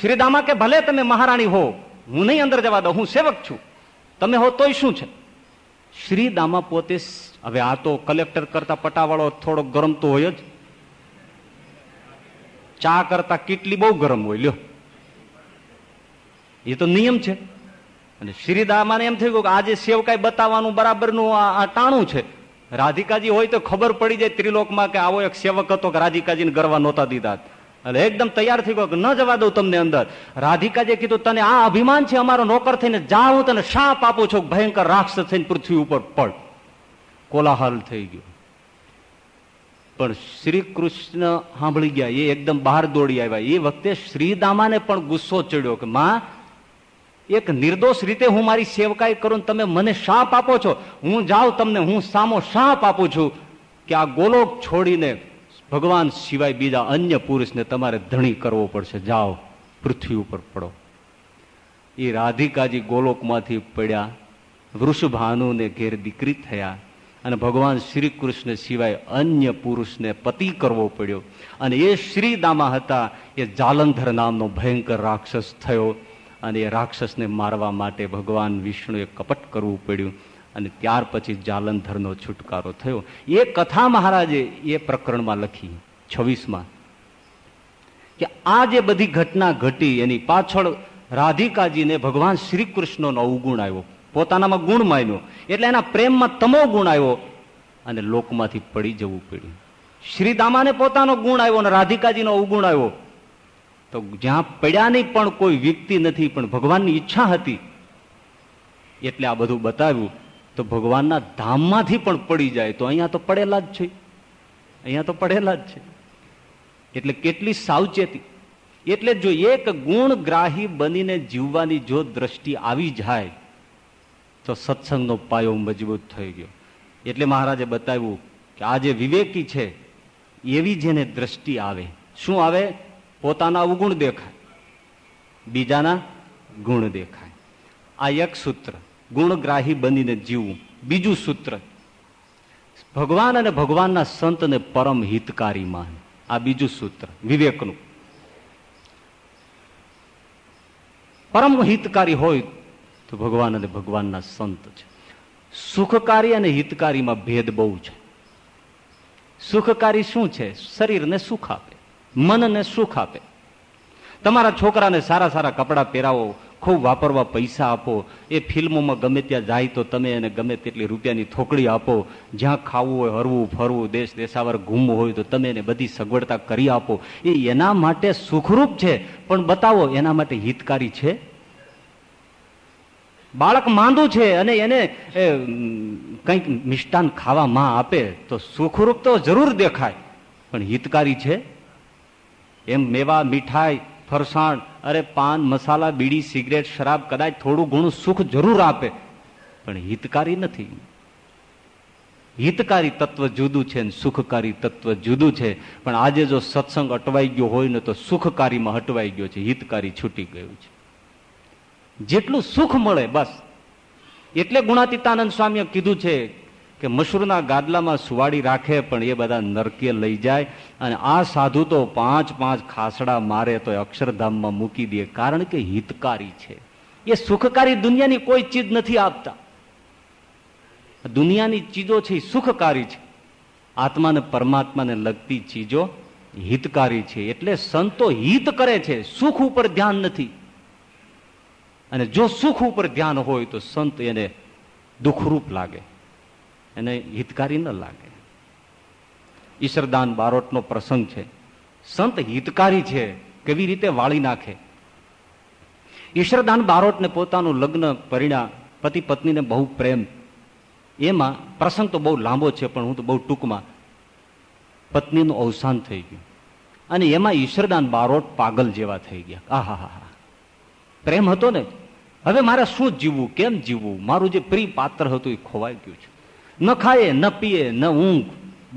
શ્રી દામા કે, ભલે તમે મહારાણી હો, હું નહીં અંદર જવા દઉં, હું સેવક છું. તમે હો તોય શું છે? શ્રી દામા પોતે હવે આ તો કલેક્ટર કરતા પટાવાળો થોડો ગરમ તો હોય જ. ચા કરતા કેટલી બહુ ગરમ હોય, લ્યો. એ તો નિયમ છે. અને શ્રીદામાને એમ થયું કે આજે સેવકાઈ બતાવવાનું બરાબરનું આ ટાણું છે. રાધિકાજી હોય તો ખબર પડી જાય ત્રિલોકમાં કે આવો એક સેવક હતો કે રાધિકાજીને ગરવા નહોતા દીધા. એટલે એકદમ તૈયાર થઈ ગયો કે ન જવા દઉં તમને અંદર. રાધિકાજીએ કીધું, તને આ અભિમાન છે, અમારો નોકર થઈને જા, હું તને શાપ આપું છું. ભયંકર રાક્ષસ થઈને પૃથ્વી ઉપર પડ. કોલાહલ થઈ ગયો. પણ શ્રી કૃષ્ણ સાંભળી ગયા, એ એકદમ બહાર દોડી આવ્યા. એ વખતે શ્રીદામાને પણ ગુસ્સો ચડ્યો કે, માં, એક નિર્દોષ રીતે હું મારી સેવકાઈ કરું તમે મને શાપ આપો છો. હું જાઉં તમને, હું સામો શાપ આપું છું. કે આ ગોલોક છોડીને ભગવાન સિવાય બીજા અન્ય પુરુષને તમારે ધણી કરવો પડશે. જાઓ, પૃથ્વી ઉપર પડો. એ રાધિકાજી ગોલોકમાંથી પડ્યા, વૃષભાનુને ઘેર દીકરી થયા અને ભગવાન શ્રી કૃષ્ણ સિવાય અન્ય પુરુષને પતિ કરવો પડ્યો. અને એ શ્રીદામા હતા, એ જાલંધર નામનો ભયંકર રાક્ષસ થયો અને એ રાક્ષસને મારવા માટે ભગવાન વિષ્ણુએ કપટ કરવું પડ્યું. અને ત્યાર પછી જાલંધરનો છુટકારો થયો. એ કથા મહારાજે એ પ્રકરણમાં લખી, છવ્વીસમાં, કે આ જે બધી ઘટના ઘટી, એની પાછળ રાધિકાજીને ભગવાન શ્રી કૃષ્ણનો અવગુણ આવ્યો. પોતાનામાં ગુણ માન્યો. એટલે એના પ્રેમમાં તમો ગુણ આવ્યો અને લોકમાંથી પડી જવું પડ્યું. શ્રી દામાને પોતાનો ગુણ આવ્યો અને રાધિકાજીનો અવગુણ આવ્યો. તો જ્યાં પડ્યા નહીં પણ કોઈ વ્યક્તિ નથી, પણ ભગવાનની ઈચ્છા હતી. એટલે આ બધું બતાવ્યું. તો ભગવાનના ધામમાંથી પણ પડી જાય તો અહીંયા તો પડેલા જ છે. અહીંયા તો પડેલા જ છે. એટલે કેટલી સાવચેતી. એટલે જો એક ગુણગ્રાહી બનીને જીવવાની જો દ્રષ્ટિ આવી જાય, તો સત્સંગનો પાયો મજબૂત થઈ ગયો. એટલે મહારાજે બતાવ્યું કે આ જે વિવેકી છે, એવી જેને દ્રષ્ટિ આવે. શું આવે? પોતાના અવગુણ દેખાય. બીજાના ગુણ દેખાય. આ એક સૂત્ર ગુણગ્રાહી બનીને જીવવું બીજું સૂત્ર. ભગવાન અને ભગવાનના સંતને પરમ હિતકારી માન. આ બીજું સૂત્ર. વિવેકનું. પરમ હિતકારી હોય તો ભગવાન અને ભગવાનના સંત છે. સુખકારી અને હિતકારીમાં ભેદ બહુ છે. સુખકારી શું છે? શરીરને સુખ આપે. મનને સુખ આપે. તમારા છોકરાને સારા સારા કપડાં પહેરાવો ખૂબ વાપરવા પૈસા આપો. એ ફિલ્મોમાં ગમે ત્યાં જાય તો તમે એને ગમે તેટલી રૂપિયાની થોકડી આપો. જ્યાં ખાવું હોય, હરવું, ફરવું, દેશ દેશાવર ઘૂમવું હોય તો તમે એને બધી સગવડતા કરી આપો. એ એના માટે સુખરૂપ છે. પણ બતાવો, એના માટે હિતકારી છે? બાળક માંદું છે અને એને કંઈક મિષ્ટાન ખાવા માં આપે તો સુખરૂપ તો જરૂર દેખાય. પણ હિતકારી છે? એમ મેવા, મીઠાઈ, ફરસાણ અરે પાન, મસાલા, બીડી, સિગરેટ, શરાબ કદાચ થોડું ઘણું સુખ જરૂર આપે, પણ હિતકારી નથી. હિતકારી તત્વ જુદું છે ને સુખકારી તત્વ જુદું છે, પણ આજે જો સત્સંગ અટવાઈ ગયો હોય ને તો સુખકારીમાં હટવાઈ ગયો છે, હિતકારી છૂટી ગયું છે. જેટલું સુખ મળે બસ. એટલે ગુણાતીતાનંદ સ્વામીએ કીધું છે કે મશરૂના ગાદલામાં સુવાડી રાખે પણ એ બધા નરકે લઈ જાય અને આ સાધુ તો પાંચ પાંચ ખાસડા મારે તો અક્ષરધામમાં મૂકી દે કારણ કે હિતકારી છે. એ સુખકારી દુનિયાની કોઈ ચીજ નથી આપતા. દુનિયાની ચીજો છે એ સુખકારી છે. આત્માને પરમાત્માને લગતી ચીજો હિતકારી છે. એટલે સંતો હિત કરે છે, સુખ ઉપર ધ્યાન નથી. અને જો સુખ ઉપર ધ્યાન હોય તો સંત એને દુઃખરૂપ લાગે. એને હિતકારી ન લાગે. ઈશ્વરદાન બારોટનો પ્રસંગ છે. સંત હિતકારી છે, કેવી રીતે વાળી નાખે? ઈશ્વરદાન બારોટને પોતાનું લગ્ન પરિણા પતિ પત્નીને બહુ પ્રેમ. એમાં પ્રસંગ તો બહુ લાંબો છે, પણ હું તો બહુ ટૂંકમાં પત્નીનું અવસાન થઈ ગયું. અને એમાં ઈશ્વરદાન બારોટ પાગલ જેવા થઈ ગયા. આ હા હા પ્રેમ હતો ને? હવે મારે શું જીવવું? કેમ જીવવું? મારું જે પ્રિય પાત્ર હતું એ ખોવાઈ ગયું છે. ન ખાય, ન પીએ, ન ઊંઘ.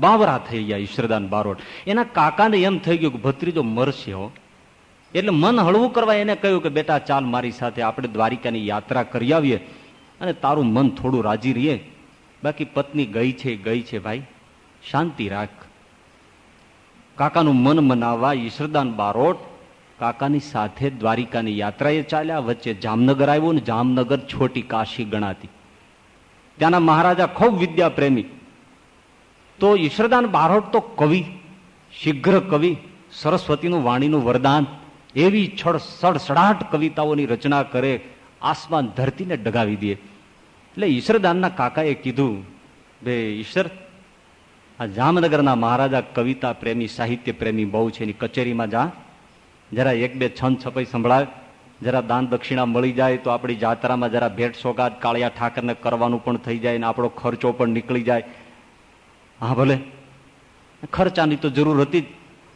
બાવરા થઈ ગયા ઈશ્વરદાન બારોટ. એના કાકાને એમ થઈ ગયું કે, ભત્રીજો મરશે હો. એટલે મન હળવું કરવા એને કહ્યું કે, બેટા, ચાલ મારી સાથે આપણે દ્વારિકાની યાત્રા કરી આવીએ અને તારું મન થોડું રાજી રહીએ. બાકી પત્ની ગઈ છે ગઈ છે ભાઈ. શાંતિ રાખ. કાકાનું મન મનાવવા ઈશ્વરદાન બારોટ કાકાની સાથે દ્વારિકાની યાત્રાએ ચાલ્યા. વચ્ચે જામનગર આવ્યું ને જામનગર છોટી કાશી ગણાતી. ત્યાંના મહારાજા ખૂબ વિદ્યા પ્રેમી તો ઈશ્વરદાન બારોટ તો કવિ, શીઘ્ર કવિ, સરસ્વતીનું વાણીનું વરદાન, એવી છડ સડસડાટ કવિતાઓની રચના કરે, આસમાન ધરતીને ડગાવી દે. એટલે ઈશ્વરદાનના કાકાએ કીધું, બે ઈશ્વર, આ જામનગરના મહારાજા કવિતા પ્રેમી, સાહિત્ય પ્રેમી બહુ છે, એની કચેરીમાં જા. જરા એક બે છંદ છપાઈ સંભળાય. જરા દાન દક્ષિણા મળી જાય તો આપણી જાત્રામાં જરા ભેટ સોગાદ કાળિયા ઠાકરને કરવાનું પણ થઈ જાય ને આપણો ખર્ચો પણ નીકળી જાય. હા, ભલે. ખર્ચાની તો જરૂર હતી જ.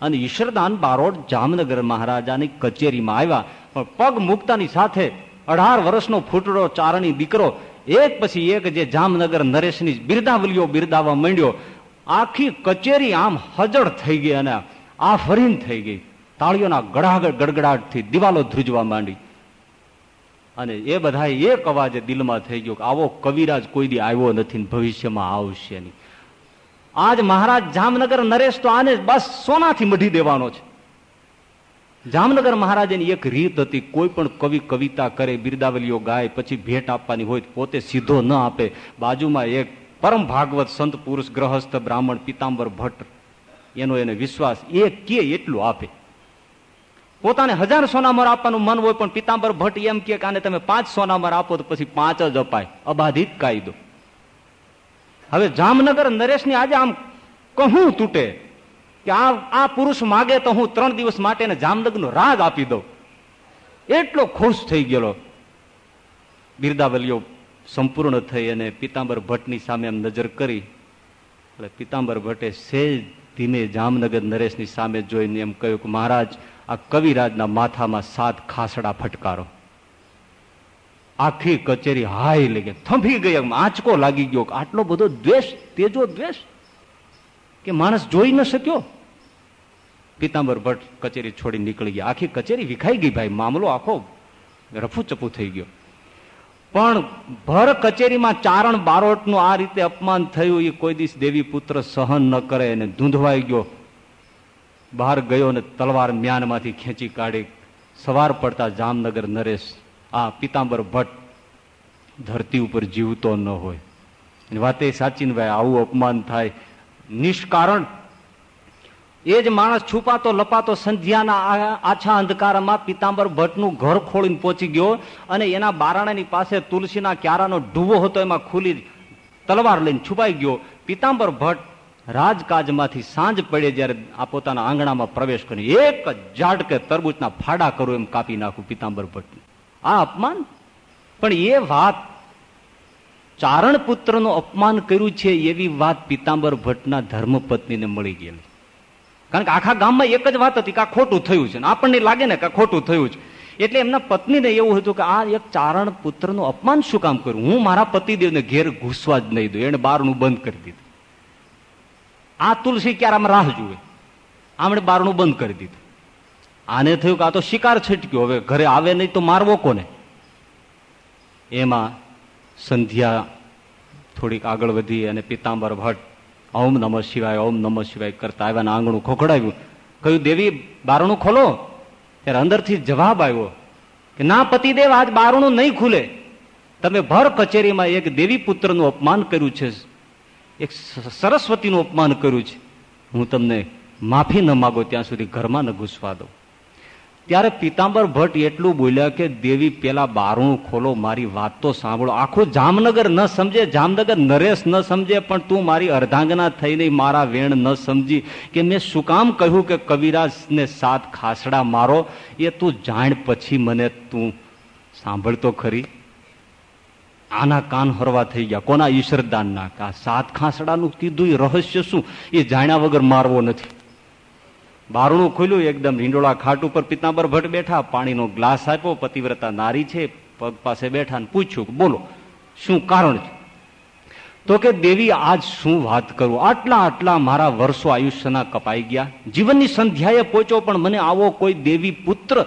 અને ઈશ્વરદાન બારોટ જામનગર મહારાજાની કચેરીમાં આવ્યા. પણ પગ મૂકતાની સાથે અઢાર વર્ષનો ફૂટડો ચારણી દીકરો, એક પછી એક જે જામનગર નરેશની બિરદાવલીઓ બિરદાવવા માંડ્યો. આખી કચેરી આમ હજળ થઈ ગઈ અને આ ફરીન થઈ ગઈ. તાળીઓના ગડાગડ ગડગડાટથી દિવાલો ધ્રુજવા માંડી. અને એ બધા એક અવાજે દિલમાં થઈ ગયો કે આવો કવિરાજ કોઈ દી આવ્યો નથી ભવિષ્યમાં આવશે નહીં. આજ મહારાજ જામનગર નરેશ તો આને બસ સોનાથી મઢી દેવાનો છે. જામનગર મહારાજની એક રીત હતી, કોઈ પણ કવિ કવિતા કરે, બિરદાવલીઓ ગાય, પછી ભેટ આપવાની હોય પોતે સીધો ન આપે. બાજુમાં એક પરમ ભાગવત સંત પુરુષ ગ્રહસ્થ બ્રાહ્મણ પિતાંબર ભટ્ટ, એનો એને વિશ્વાસ, એ કે એટલું આપે. પોતાને હજાર સોનામર આપવાનું મન હોય પણ પિતાંબર ભટ્ટ એમ કે આને તમે પાંચ સોનામર આપો તો પછી પાંચ જ અપાય. અબાધિત કાયદો. હવે જામનગર નરેશની આજે આમ કહું તૂટે કે આ આ પુરુષ માગે તો હું ત્રણ દિવસ માટે જામનગરનો રાજ આપી દઉં. એટલો ખુશ થઈ ગયેલો. બિરદાવલીઓ સંપૂર્ણ થઈ અને પિતાંબર ભટ્ટની સામે એમ નજર કરી. એટલે પિતાંબર ભટ્ટે સેજ ધીમે જામનગર નરેશની સામે જોઈને એમ કહ્યું કે મહારાજ આ કવિરાજના માથામાં સાત ખાસડા ફટકારો. આખી કચેરી હાય લઈ થંભી ગઈ આંચકો લાગી ગયો આટલો બધો દ્વેષ, તેજો દ્વેષ કે માણસ જોઈ ન શક્યો? પિતાંબર ભટ્ટ કચેરી છોડી નીકળી ગયા. આખી કચેરી વિખાઈ ગઈ ભાઈ. મામલો આખો રફુચપુ થઈ ગયો. પણ ભર કચેરીમાં ચારણ બારોટનું આ રીતે અપમાન થયું એ કોઈ દિવસ દેવી પુત્ર સહન ન કરે અને ધૂંધવાઈ ગયો. બહાર ગયો અને તલવાર મ્યાનમાંથી ખેંચી કાઢી સવાર પડતા જામનગર નરેશ આ પિતાંબર ભટ્ટ ધરતી ઉપર જીવતો ન હોય. વાતે સાચી ને ભાઈ, આવું અપમાન થાય. નિષ્કારણ. એ જ માણસ છુપાતો, લપાતો સંધ્યાના આછા અંધકારમાં પિતાંબર ભટ્ટનું ઘર ખોલીને પહોંચી ગયો અને એના બારાણાની પાસે તુલસીના ક્યારાનો ઢૂવો હતો, એમાં ખુલી તલવાર લઈને છુપાઈ ગયો. પિતાંબર ભટ્ટ રાજકાજમાંથી સાંજ પડે જયારે આ પોતાના આંગણામાં પ્રવેશ કર્યો એક જ ઝાડકે તરબૂચના ફાડા કરું એમ કાપી નાખું પિતાંબર ભટ્ટ આ અપમાન? પણ એ વાત ચારણ પુત્રનું અપમાન કર્યું છે એવી વાત પિતાંબર ભટ્ટના ધર્મપત્નીને મળી ગયેલી. કારણ કે આખા ગામમાં એક જ વાત હતી કે આ ખોટું થયું છે આપણને લાગે ને કે ખોટું થયું છે. એટલે એમના પત્નીને એવું હતું કે આ એક ચારણ પુત્રનું અપમાન શું કામ કર્યું હું મારા પતિદેવને ઘેર ઘૂસવા જ નહીં દઉં. એને બારનું બંધ કરી દીધું. આ તુલસી ક્યારામાં રાહ જુએ? આમણે બારણું બંધ કરી દીધું. આને થયું કે આ તો શિકાર છટક્યો. હવે ઘરે આવે નહીં તો મારવો કોને? એમાં સંધ્યા થોડીક આગળ વધી અને પિતાંબર ભટ્ટ, ઓમ નમઃ શિવાય, ઓમ નમઃ શિવાય કરતા આવ્યા આંગણું ખોખડાવ્યું. કહ્યું, દેવી, બારણું ખોલો. ત્યારે અંદરથી જવાબ આવ્યો કે, ના, પતિદેવ, આજ બારણું નહીં ખુલે. તમે ભર કચેરીમાં એક દેવી પુત્રનું અપમાન કર્યું છે. એક સરસ્વતીનું અપમાન કર્યું છે. હું તમને માફી ન માગો, ત્યાં સુધી ઘરમાં ન ઘૂસવા દઉં. ત્યારે પિતાંબર ભટ્ટ એટલું બોલ્યા કે, દેવી, પેલા બારણું ખોલો, મારી વાત તો સાંભળો. આખું જામનગર ન સમજે, જામનગર નરેશ ન સમજે, પણ તું મારી અર્ધાંગના થઈને મારા વેણ ન સમજી કે મેં શું કામ કહ્યું કે કવિરાજને સાત ખાસડા મારો? એ તું જાણ પછી મને તું સાંભળતો ખરી? આના કાન હરવા થઈ ગયા. કોના ઈશ્વરદાનના કા સાત ખાંસડાનું કીધું રહસ્ય શું? એ જાણ્યા વગર મારવો નથી. બારણું ખુલ્યું એકદમ. રીંડોળા ખાટ ઉપર પિતાંબર ભટ્ટ બેઠા. પાણીનો ગ્લાસ આપ્યો. પતિવ્રતા નારી છે. પગ પાસે બેઠા ને પૂછ્યું બોલો, શું કારણ છે? તો કે, દેવી, આજ શું વાત કરું? આટલા આટલા મારા વર્ષો આયુષ્યના કપાઈ ગયા. જીવનની સંધ્યાએ પહોંચ્યો પણ મને આવો કોઈ દેવી પુત્ર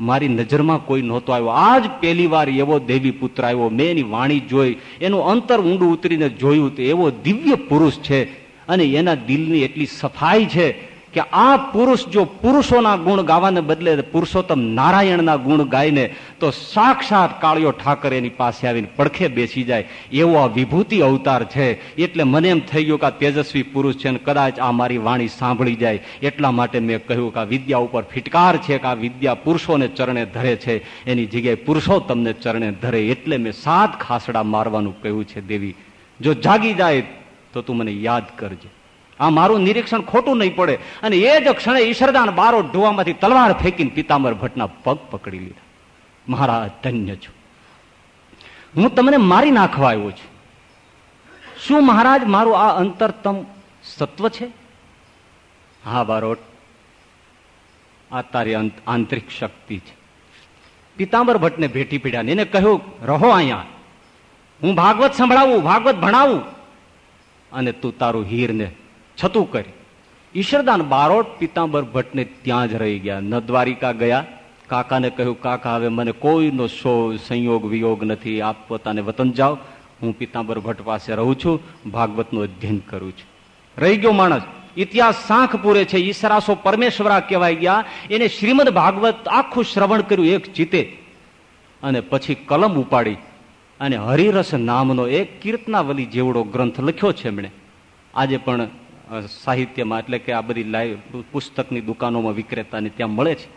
મારી નજરમાં કોઈ નહોતો આવ્યો. આજ પહેલી વાર એવો દેવી પુત્ર આવ્યો. મેં એની વાણી જોઈ. એનું અંતર ઊંડું ઉતરીને જોયું તો એવો દિવ્ય પુરુષ છે. અને એના દિલની એટલી સફાઈ છે કે આ પુરુષ જો પુરુષોના ગુણ ગાવાને બદલે પુરુષોત્તમ નારાયણના ગુણ ગાઈને તો સાક્ષાત કાળિયો ઠાકર એની પાસે આવીને પડખે બેસી જાય. એવો આ વિભૂતિ અવતાર છે. એટલે મને એમ થઈ ગયું કે આ તેજસ્વી પુરુષ છે અને કદાચ આ મારી વાણી સાંભળી જાય. એટલા માટે મેં કહ્યું કે આ વિદ્યા ઉપર ફિટકાર છે કે આ વિદ્યા પુરુષોને ચરણે ધરે છે. એની જગ્યાએ પુરુષોત્તમને ચરણે ધરે એટલે મેં સાત ખાસડા મારવાનું કહ્યું છે, દેવી. જો જાગી જાય તો તું મને યાદ કરજે. આ મારું નિરીક્ષણ ખોટું નહીં પડે. અને એ જ ક્ષણે ઈશ્વરદાન બારો ડોવામાંથી તલવાર ફેંકીને પિતાંબર ભટ્ટના પગ પકડી લીધા. મારા ધન્ય છું. હું તમને મારી નાખવા આવ્યો છું. શું મહારાજ, મારું આ અંતરતમ સત્વ છે? હા, બારોટ. આ તારી આંતરિક શક્તિ છે. પિતાંબર ભટ્ટને ભેટી પીડ્યા એને કહ્યું, રહો અહીંયા. હું ભાગવત સંભળાવું, ભાગવત ભણાવું. અને તું તારું હીરને છતું કરી. ઈશ્વરદાન બારોટ પિતાંબર ભટ્ટને ત્યાં જ રહી ગયા. ન દ્વારિકા ગયા. કાકાને કહ્યું, કાકા, હવે મને કોઈનો શો, સંયોગ, વિયોગ નથી. આપ પોતાને વતન જાઓ. હું પિતાંબર ભટ્ટ પાસે રહું છું. ભાગવતનું અધ્યયન કરું છું. રહી ગયો માણસ. ઇતિહાસ સાંખ પૂરે છે. ઈશરાસો પરમેશ્વરા કહેવાય ગયા. એને શ્રીમદ ભાગવત આખું શ્રવણ કર્યું, એક ચિતે. અને પછી કલમ ઉપાડી. અને હરિરસ નામનો એક કીર્તનાવલી જેવડો ગ્રંથ લખ્યો છે એમણે. આજે પણ સાહિત્યમાં, એટલે કે આ બધી લાઈવ પુસ્તકની દુકાનોમાં વિક્રેતાને ત્યાં મળે છે.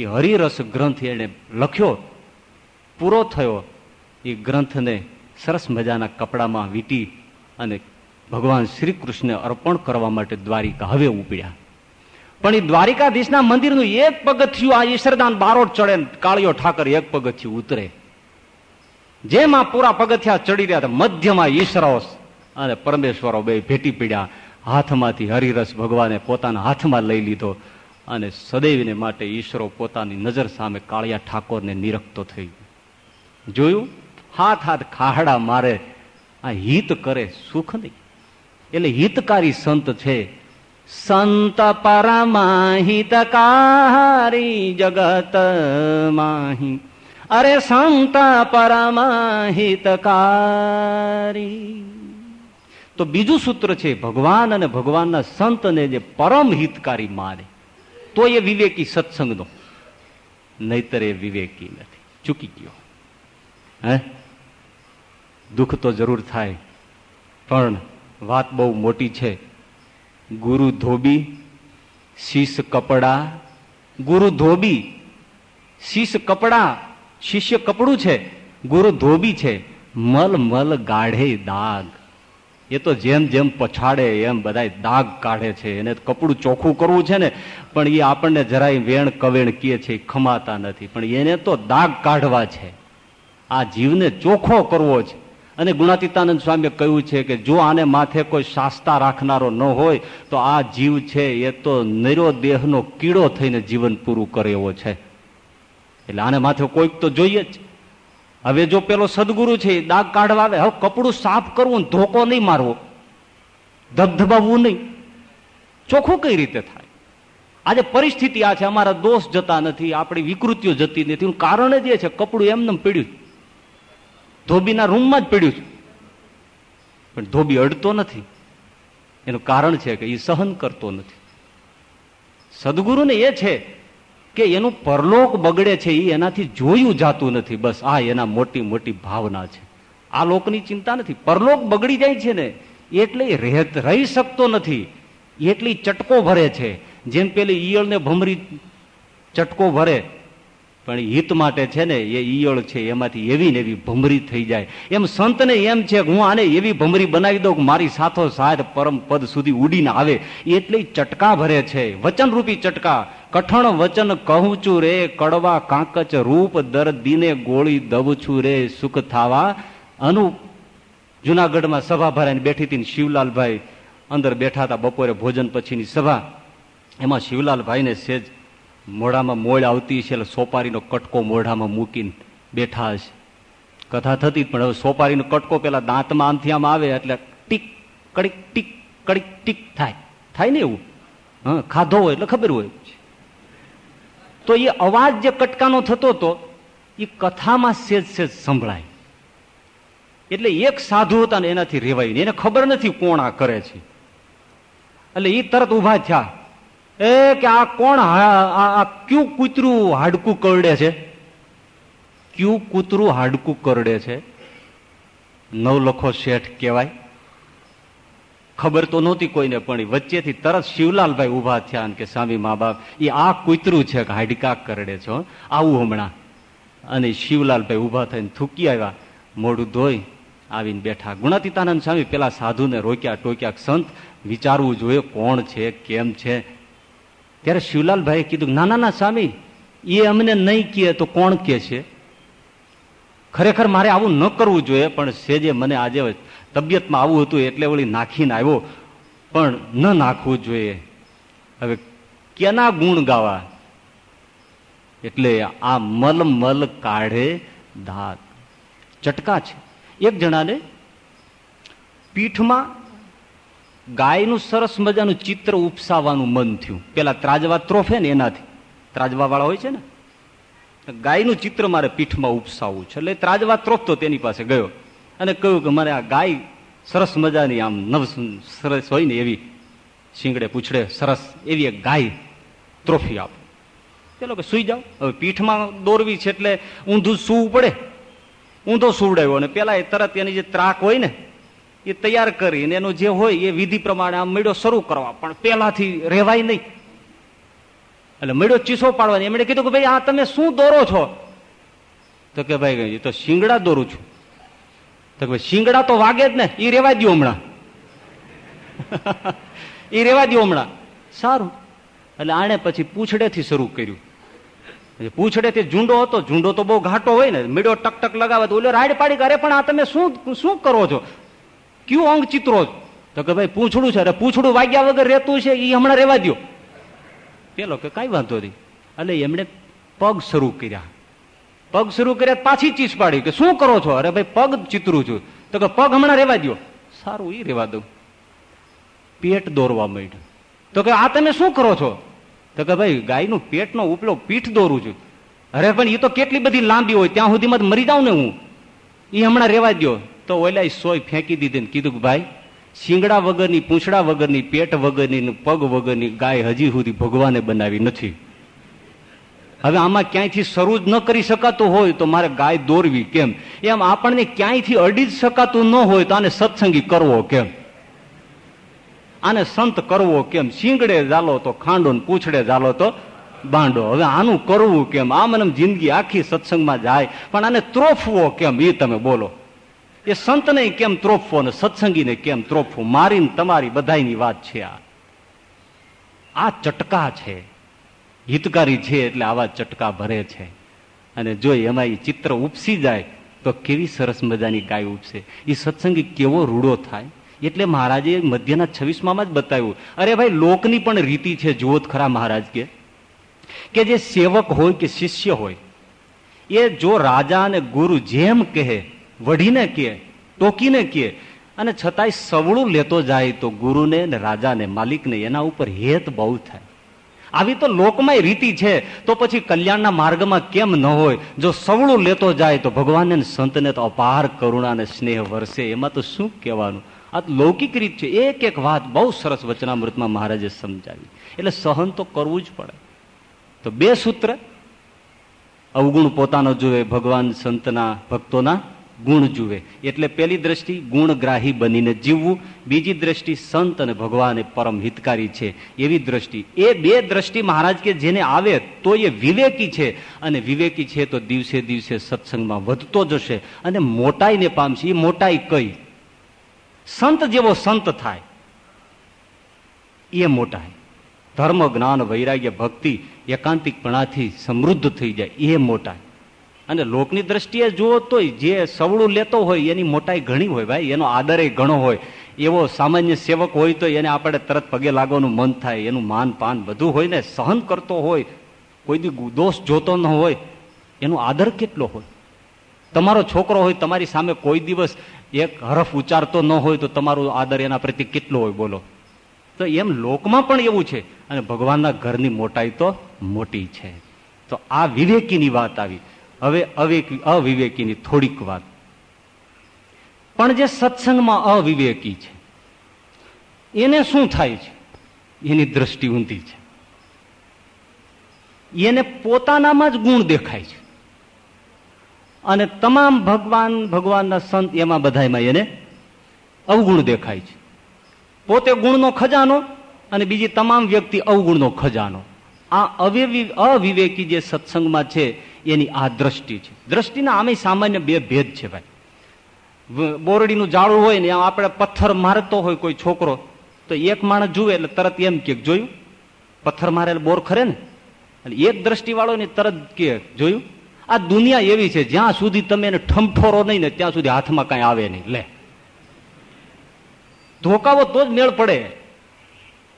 એ હરિરસ ગ્રંથ એને લખ્યો. પૂરો થયો. એ ગ્રંથને સરસ મજાના કપડામાં વીટી અને ભગવાન શ્રી કૃષ્ણ અર્પણ કરવા માટે દ્વારિકા હવે ઉપડ્યા. પણ એ દ્વારિકાધીશના મંદિરનું એક પગથિયું આ ઈશ્વરદાન બારોટ ચડે કાળિયો ઠાકર એક પગથિયું ઉતરે. જેમાં પૂરા પગથિયા ચડી રહ્યા મધ્યમાં ઈશ્વરો અને પરમેશ્વરો બે ભેટી પીડ્યા. હાથમાંથી હરિરસ ભગવાને પોતાના હાથમાં લઈ લીધો અને સદૈવને માટે ઈશ્વરો પોતાની નજર સામે કાળિયા ઠાકોરને નિરખતો થઈ જોયું? હાથ હાથ ખાહડા મારે, આ હિત કરે સુખ નહીં. એટલે હિતકારી સંત છે, સંત પરમાહિતકારી જગત માહી. અરે સંત પરમાહિતકારી તો બીજું સૂત્ર છે, ભગવાન અને ભગવાનના સંતને જે પરમ હિતકારી માને, તો એ વિવેકી સત્સંગનો. નહીતર એ વિવેકી નથી. ચૂકી ગયો. હે? દુઃખ તો જરૂર થાય, પણ વાત બહુ મોટી છે. ગુરુ ધોબી શીશ કપડા, ગુરુ ધોબી શીશ કપડા, શિષ્ય કપડું છે, ગુરુ ધોબી છે. મલ મલ ગાઢે દાગ. એ તો જેમ જેમ પછાડે, એમ બધા દાગ કાઢે છે. એને કપડું ચોખ્ખું કરવું છે ને, પણ એ આપણને જરાય વેણ કવેણ કીએ છે ખમાતા નથી. પણ એને તો દાગ કાઢવા છે. આ જીવને ચોખ્ખો કરવો છે. અને ગુણાતીતાનંદ સ્વામીએ કહ્યું છે કે જો આને માથે કોઈ શાસ્તા રાખનારો ન હોય, તો આ જીવ છે એ તો નરો દેહનો કીડો થઈને જીવન પૂરું કરે એવો છે. એટલે આને માથે કોઈક તો જોઈએ જ. હવે જો પેલો સદગુરુ છે દાગ કાઢવા આવે, હવે કપડું સાફ કરવું ધોકો નહીં મારવો. ધબધબાવવું નહીં. ચોખ્ખું કઈ રીતે થાય? આજે પરિસ્થિતિ આ છે, અમારા દોષ જતા નથી, આપણી વિકૃતિઓ જતી નથી. કારણ જ એ છે, કપડું એમને પીડ્યું ધોબીના રૂમમાં જ પીડ્યું છે. પણ ધોબી અડતો નથી. એનું કારણ છે કે એ સહન કરતો નથી. સદગુરુને એ છે કે એનું પરલોક બગડે છે એ એનાથી જોયું જાતું નથી. બસ આ એના મોટી મોટી ભાવના છે. આ લોકની ચિંતા નથી. પરલોક બગડી જાય છે ને, એટલે રહી શકતો નથી. એટલી ચટકો ભરે છે. જેમ પેલી ઈયળને ભમરી ચટકો ભરે પણ હિત માટે છે ને એ ઈયળ છે, એમાંથી એવી ને એવી ભમરી થઈ જાય. એમ સંતને એમ છે કે હું આને એવી ભમરી બનાવી દઉં કે મારી સાથો સાથ પરમ પદ સુધી ઉડીને આવે. એટલે ચટકા ભરે છે, વચનરૂપી ચટકા. કઠણ વચન કહું છું રે, કડવા કાંકચ રૂપ દર દિને ગોળી દઉં છું રે, સુખ થાવા. અનુ જુનાગઢમાં સભા ભરાઈને બેઠી હતી શિવલાલભાઈ. અંદર બેઠા હતા બપોરે ભોજન પછીની સભા. એમાં શિવલાલભાઈને સેજ મોઢામાં મોળ આવતી છે એટલે સોપારીનો કટકો મોઢામાં મૂકીને બેઠા હશે. કથા થતી પણ હવે સોપારીનો કટકો પેલા દાંતમાં આમથી આમ આવે એટલે ટીક, કડીક ટીક કડીક ટીક થાય. થાય ને એવું? હા, ખાધો હોય એટલે ખબર હોય. તો એ અવાજ જે કટકાનો થતો હતો એ કથામાં સેજ સેજ સંભળાય. એટલે એક સાધુ હતા ને એનાથી રેવાય એને ખબર નથી કોણ આ કરે છે. એટલે એ તરત ઊભા થયા. એ કે આ કોણ આ ક્યુ કૂતરું હાડકું કરડે છે? ક્યુ કૂતરું હાડકું કરડે છે? નવલખો શેઠ કહેવાય. ખબર તો નહોતી કોઈને, પણ વચ્ચેથી તરત શિવલાલભાઈ ઊભા થયા કે સ્વામી, મા બાપ એ આ કૂતરું છે કે હાડકા કરડે છે આવું હમણાં. અને શિવલાલભાઈ ઊભા થઈને થૂકી આવ્યા. મોઢું ધોઈ આવીને બેઠા. ગુણાતીતાનંદ સ્વામી પેલા સાધુને રોક્યા ટોક્યા સંત, વિચારવું જોઈએ કોણ છે, કેમ છે? ત્યારે શિવલાલભાઈએ કીધું ના ના સ્વામી, એ અમને નહીં કહે તો કોણ કે છે? ખરેખર મારે આવું ન કરવું જોઈએ, પણ સેજે મને આજે તબિયતમાં આવું હતું એટલે વળી નાખીને આવ્યો. પણ ન નાખવું જોઈએ. હવે કેના ગુણ ગાવા? એટલે આ મલ મલ કાઢે ધાત ચટકા છે. એક જણાને પીઠમાં ગાયનું સરસ મજાનું ચિત્ર ઉપસાવવાનું મન થયું. પેલા ત્રાજવા ત્રોફે ને એનાથી. ત્રાજવા વાળા હોય છે ને? ગાયનું ચિત્ર મારે પીઠમાં ઉપસાવવું છે. એટલે ત્રાજવા ત્રોફતો તેની પાસે ગયો. અને કહ્યું કે મારે આ ગાય સરસ મજાની આમ નવ સરસ હોય ને એવી શીંગડે પૂછડે સરસ એવી એક ગાય ત્રોફી આપો. પેલો કે સુઈ જાઓ. હવે પીઠમાં દોરવી છે એટલે ઊંધું સૂવું પડે. ઊંધો સુવડાવ્યો અને પેલા એ તરત એની જે ત્રાક હોય ને એ તૈયાર કરીને એનો જે હોય એ વિધિ પ્રમાણે આમ મેળો શરૂ કરવા. પણ પેલાથી રહેવાય નહીં. એટલે મેળો ચીસો પાડવાની. એમણે કીધું કે ભાઈ, આ તમે શું દોરો છો? તો કે ભાઈ તો શિંગડા દોરું છું. તો કે શિંગડા તો વાગે જ ને. એ રેવા દો હમણાં. એ રેવા દો હમણાં. સારું. એટલે આણે પછી પૂછડેથી શરૂ કર્યું. પૂછડેથી ઝુંડો હતો. ઝુંડો તો બહુ ઘાટો હોય ને. મેળો ટક ટક લગાવે તો ઓલો રાઈડ પાડી કરે પણ આ તમે શું શું કરો છો? કયું અંગ ચિત્રો તો કે ભાઈ, પૂછડું છે. અરે પૂછડું વાગ્યા વગર રહેતું છે એ હમણાં રહેવા દો પેલો કે, કઈ વાંધો નહીં. એટલે એમણે પગ શરૂ કર્યા. પગ શરૂ કર્યા, પાછી ચીસ પાડી કે, શું કરો છો? અરે ભાઈ, પગ ચિતરું છું. તો કે, પગ હમણાં રહેવા દો સારું એ રહેવા દઉં. પેટ દોરવા માંડ્યું. તો કે, આ તમે શું કરો છો? તો કે, ભાઈ, ગાયનું પેટનો ઉપલો પીઠ દોરું છું. અરે, પણ એ તો કેટલી બધી લાંબી હોય. ત્યાં સુધીમાં મરી જાઉં ને હું. એ હમણાં રેવા દો તો ઓલા સોય ફેંકી દીધી ને કીધું કે ભાઈ, શિંગડા વગરની, પૂંછડા વગરની, પેટ વગરની પગ વગરની ગાય હજી સુધી ભગવાને બનાવી નથી. હવે આમાં ક્યાંયથી શરૂ જ ન કરી શકાતું હોય તો મારે ગાય દોરવી કેમ? એમ આપણને ક્યાંયથી અડી જ શકાતું ન હોય તો આને સત્સંગી કરવો કેમ? આને સંત કરવો કેમ? શિંગડે જાલો તો ખાંડો ને પૂછડે જાલો તો બાંડો. હવે આનું કરવું કેમ? આમ અને જિંદગી આખી સત્સંગમાં જાય. પણ આને ત્રોફવો કેમ? એ તમે બોલો. એ સંતને કેમ ત્રોપવો ને સત્સંગીને કેમ ત્રોફવું મારીને તમારી બધાની વાત છે આ. આ ચટકા છે. હિતકારી છે એટલે આવા ચટકા ભરે છે. અને જો એમાં એ ચિત્ર ઉપસી જાય, તો કેવી સરસ મજાની ગાય ઉપસે. એ સત્સંગી કેવો રૂડો થાય? એટલે મહારાજે મધ્યના છવ્વીસમાં જ બતાવ્યું. અરે ભાઈ, લોકની પણ રીતિ છે, જુઓ ખરા મહારાજ કે. કે જે સેવક હોય કે શિષ્ય હોય, એ જો રાજા અને ગુરુ જેમ કહે વઢીને કહે ટોકીને કહે અને છતાંય સવળું લેતો જાય તો ગુરુને ને રાજાને, માલિકને એના ઉપર હેત બહુ થાય. આવી તો લોકમાં રીતિ છે, તો પછી કલ્યાણના માર્ગમાં કેમ ન હોય? જો સવળું લેતો જાય તો ભગવાનને સંતને તો અપાર કરુણા અને સ્નેહ વરસે. એમાં તો શું કહેવાનું? આ લૌકિક રીત છે. એક એક વાત બહુ સરસ વચનામૃતમાં મહારાજે સમજાવી. એટલે સહન તો કરવું જ પડે. તો બે સૂત્ર. અવગુણ પોતાનો જોવે ભગવાન સંતના ભક્તોના ગુણ જુએ. એટલે પેલી દ્રષ્ટિ ગુણગ્રાહી બનીને જીવવું, બીજી દ્રષ્ટિ સંત અને ભગવાન પરમ હિતકારી છે. એવી દ્રષ્ટિ. એ બે દ્રષ્ટિ મહારાજ કે જેને આવે તો એ વિવેકી છે. અને વિવેકી છે તો દિવસે દિવસે સત્સંગમાં વધતો જશે. અને મોટાઈને પામશે. એ મોટાઈ કઈ? સંત જેવો સંત થાય. એ મોટાઈ. ધર્મ, જ્ઞાન, વૈરાગ્ય, ભક્તિ, એકાંતિકપણાથી સમૃદ્ધ થઈ જાય. એ મોટાઈ. અને લોકની દ્રષ્ટિએ જુઓ તો જે સવળું લેતો હોય એની મોટાઈ ઘણી હોય ભાઈ, એનો આદરે ઘણો હોય. એવો સામાન્ય સેવક હોય તો એને આપણે તરત પગે લાગવાનું મન થાય, એનું માન પાન બધું હોય ને સહન કરતો હોય, કોઈ દી દોષ જોતો ન હોય, એનો આદર કેટલો હોય? તમારો છોકરો હોય, તમારી સામે કોઈ દિવસ એક હરફ ઉચ્ચારતો ન હોય તો તમારો આદર એના પ્રત્યે કેટલો હોય બોલો? તો એમ લોકમાં પણ એવું છે. અને ભગવાનના ઘરની મોટાઈ તો મોટી છે. તો આ વિવેકીની વાત આવી. હવે અવેકી અવિવેકીની થોડીક વાત. પણ જે સત્સંગમાં અવિવેકી છે, એને શું થાય છે? એની દ્રષ્ટિ ઊંધી છે. એને પોતાનામાં જ ગુણ દેખાય છે. અને તમામ ભગવાન, ભગવાનના સંત એમાં બધામાં એને અવગુણ દેખાય છે. પોતે ગુણનો ખજાનો અને બીજી તમામ વ્યક્તિ અવગુણનો ખજાનો. આ અવિવેકી જે સત્સંગમાં છે એની આ દ્રષ્ટિ છે. દ્રષ્ટિના આમે સામાન્ય બે ભેદ છે ભાઈ. બોરડીનું જાળું હોય ને આપણે પથ્થર મારતો હોય કોઈ છોકરો, તો એક માણસ જુએ એટલે તરત એમ કે, જોયું? પથ્થર મારેલ બોર ખરે ને? અને એક દ્રષ્ટિ વાળો ને તરત કે, જોયું? આ દુનિયા એવી છે, જ્યાં સુધી તમે એને ઠમઠોરો નહીં ને, ત્યાં સુધી હાથમાં કઈ આવે નહીં. લે. ધોકાવો તો જ મેળ પડે.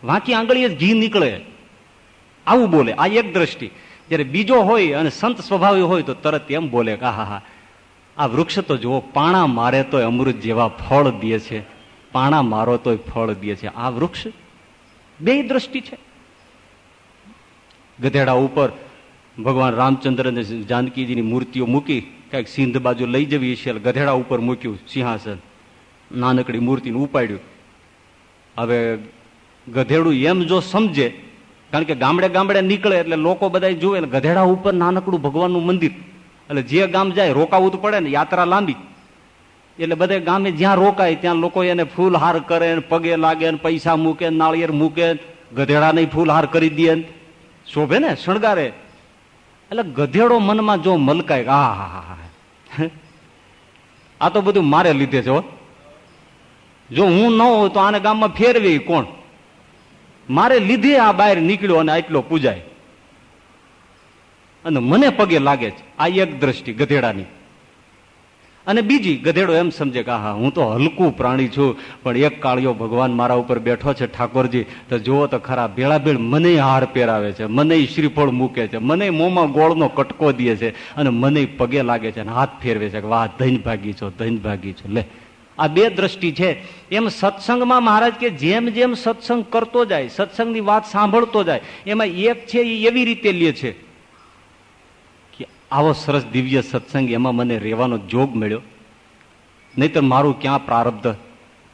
વાંકી આંગળીએ ઘી નીકળે. આવું બોલે. આ એક દ્રષ્ટિ. જયારે બીજો હોય અને સંત સ્વભાવી હોય તો તરત એમ બોલે કે હા હા આ વૃક્ષ તો જુઓ, પાણા મારે તો અમૃત જેવા ફળ દે છે. પાણા મારો તો ફળ દે છે. આ વૃક્ષ બે દ્રષ્ટિ છે. ગધેડા ઉપર ભગવાન રામચંદ્ર અને જાનકીજીની મૂર્તિઓ મૂકી કંઈક સિંધ બાજુ લઈ જવી છે. ગધેડા ઉપર મૂક્યું સિંહાસન. નાનકડી મૂર્તિને ઉપાડ્યું. હવે ગધેડું એમ જો સમજે કારણ કે ગામડે ગામડે નીકળે એટલે લોકો બધા જુએ ને ગધેડા ઉપર નાનકડું ભગવાનનું મંદિર. એટલે જે ગામ જાય રોકાવું તો પડે ને, યાત્રા લાંબી. એટલે બધે ગામે જ્યાં રોકાય ત્યાં લોકો એને ફૂલ હાર કરે પગે લાગે ને, પૈસા મૂકે નાળિયેર મૂકે ગધેડા નહીં ફૂલ હાર કરી દે શોભે ને? શણગારે. એટલે ગધેડો મનમાં જો મલકાય આ હા હા આ તો બધું મારે લીધે છે જો હું ન હોઉં તો આને ગામમાં ફેરવી કોણ? મારે લીધે આ બહાર નીકળ્યો અને આટલો પૂજાય. અને મને પગે લાગે છે, આ એક દ્રષ્ટિ ગધેડાની. અને બીજી, ગધેડો એમ સમજે કે હા હું તો હલકું પ્રાણી છું, પણ એક કાળિયો ભગવાન મારા ઉપર બેઠો છે, ઠાકોરજી, તો જુઓ તો ખરા ભેળાભેળ મને હાર પહેરાવે છે, મને શ્રીફળ મૂકે છે, મને મોંમાં ગોળનો કટકો દે છે, અને મને પગે લાગે છે અને હાથ ફેરવે છે કે, વાહ, ધન ભાગી છો, ધન ભાગી છો, લે. આ બે દ્રષ્ટિ છે. એમ સત્સંગમાં મહારાજ કે જેમ જેમ સત્સંગ કરતો જાય, સત્સંગની વાત સાંભળતો જાય, એમાં એક છે એ એવી રીતે લે છે કે આવો સરસ દિવ્ય સત્સંગ એમાં મને રહેવાનો જોગ મળ્યો. નહીતર મારું ક્યાં પ્રારબ્ધ?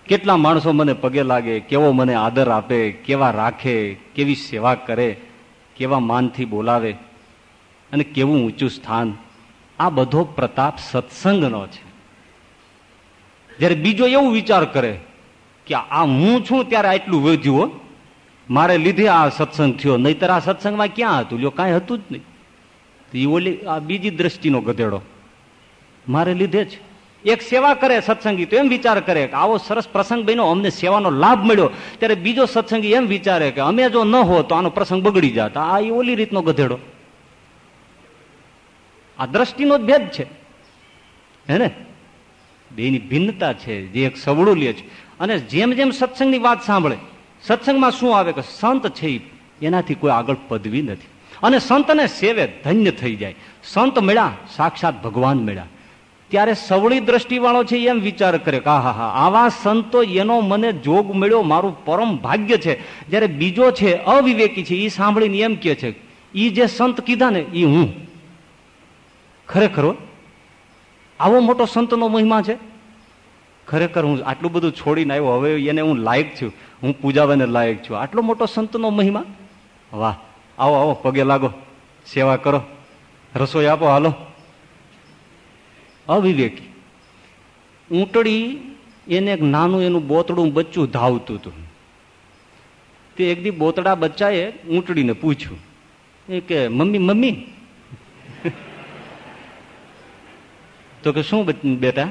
કેટલા માણસો મને પગે લાગે, કેવો મને આદર આપે, કેવા રાખે, કેવી સેવા કરે, કેવા માનથી બોલાવે અને કેવું ઊંચું સ્થાન. આ બધો પ્રતાપ સત્સંગનો છે. જયારે બીજો એવું વિચાર કરે કે આ હું છું ત્યારે આટલું વધ્યું મારે લીધે આ સત્સંગ થયો, નહીતર આ સત્સંગમાં ક્યાં હતું? લ્યો, કાંઈ હતું જ નહીં. તો એ ઓલી આ બીજી દ્રષ્ટિનો ગધેડો. મારે લીધે જ. એક સેવા કરે સત્સંગી તો એમ વિચાર કરે કે આવો સરસ પ્રસંગ બન્યો, અમને સેવાનો લાભ મળ્યો. ત્યારે બીજો સત્સંગી એમ વિચારે કે અમે જો ન હો તો આનો પ્રસંગ બગડી જાત. આ એ ઓલી રીતનો ગધેડો. આ દ્રષ્ટિનો જ ભેદ છે. હે ને? બેની ભિન્નતા છે, જે એક સવડું લે છે. અને જેમ જેમ સત્સંગની વાત સાંભળે, સત્સંગમાં શું આવે કે સંત છે એનાથી કોઈ આગળ પદવી નથી. અને સંતને સેવે ધન્ય થઈ જાય. સંત મળ્યા, સાક્ષાત ભગવાન મળ્યા. ત્યારે સવળી દ્રષ્ટિવાળો છે એમ વિચાર કરે કે હા હા, આવા સંતો એનો મને જોગ મળ્યો, મારું પરમ ભાગ્ય છે. જ્યારે બીજો છે અવિવેકી છે એ સાંભળીને એમ કે છે એ જે સંત કીધા ને એ હું. ખરેખર આવો મોટો સંતનો મહિમા છે? ખરેખર હું આટલું બધું છોડીને આવ્યો, હવે એને હું લાયક છું. હું પૂજાવાને લાયક છું. આટલો મોટો સંતનો મહિમા? વાહ, આવો આવો, પગે લાગો. સેવા કરો. રસોઈ આપો, હાલો. અવિવેકી, ઊંટડી એને એક નાનું એનું બોતડું બચ્ચું ધાવતું હતું. તે એક દી બોતડા બચ્ચાએ ઊંટડીને પૂછ્યું. એ કે, મમ્મી મમ્મી તો કે શું બેટા?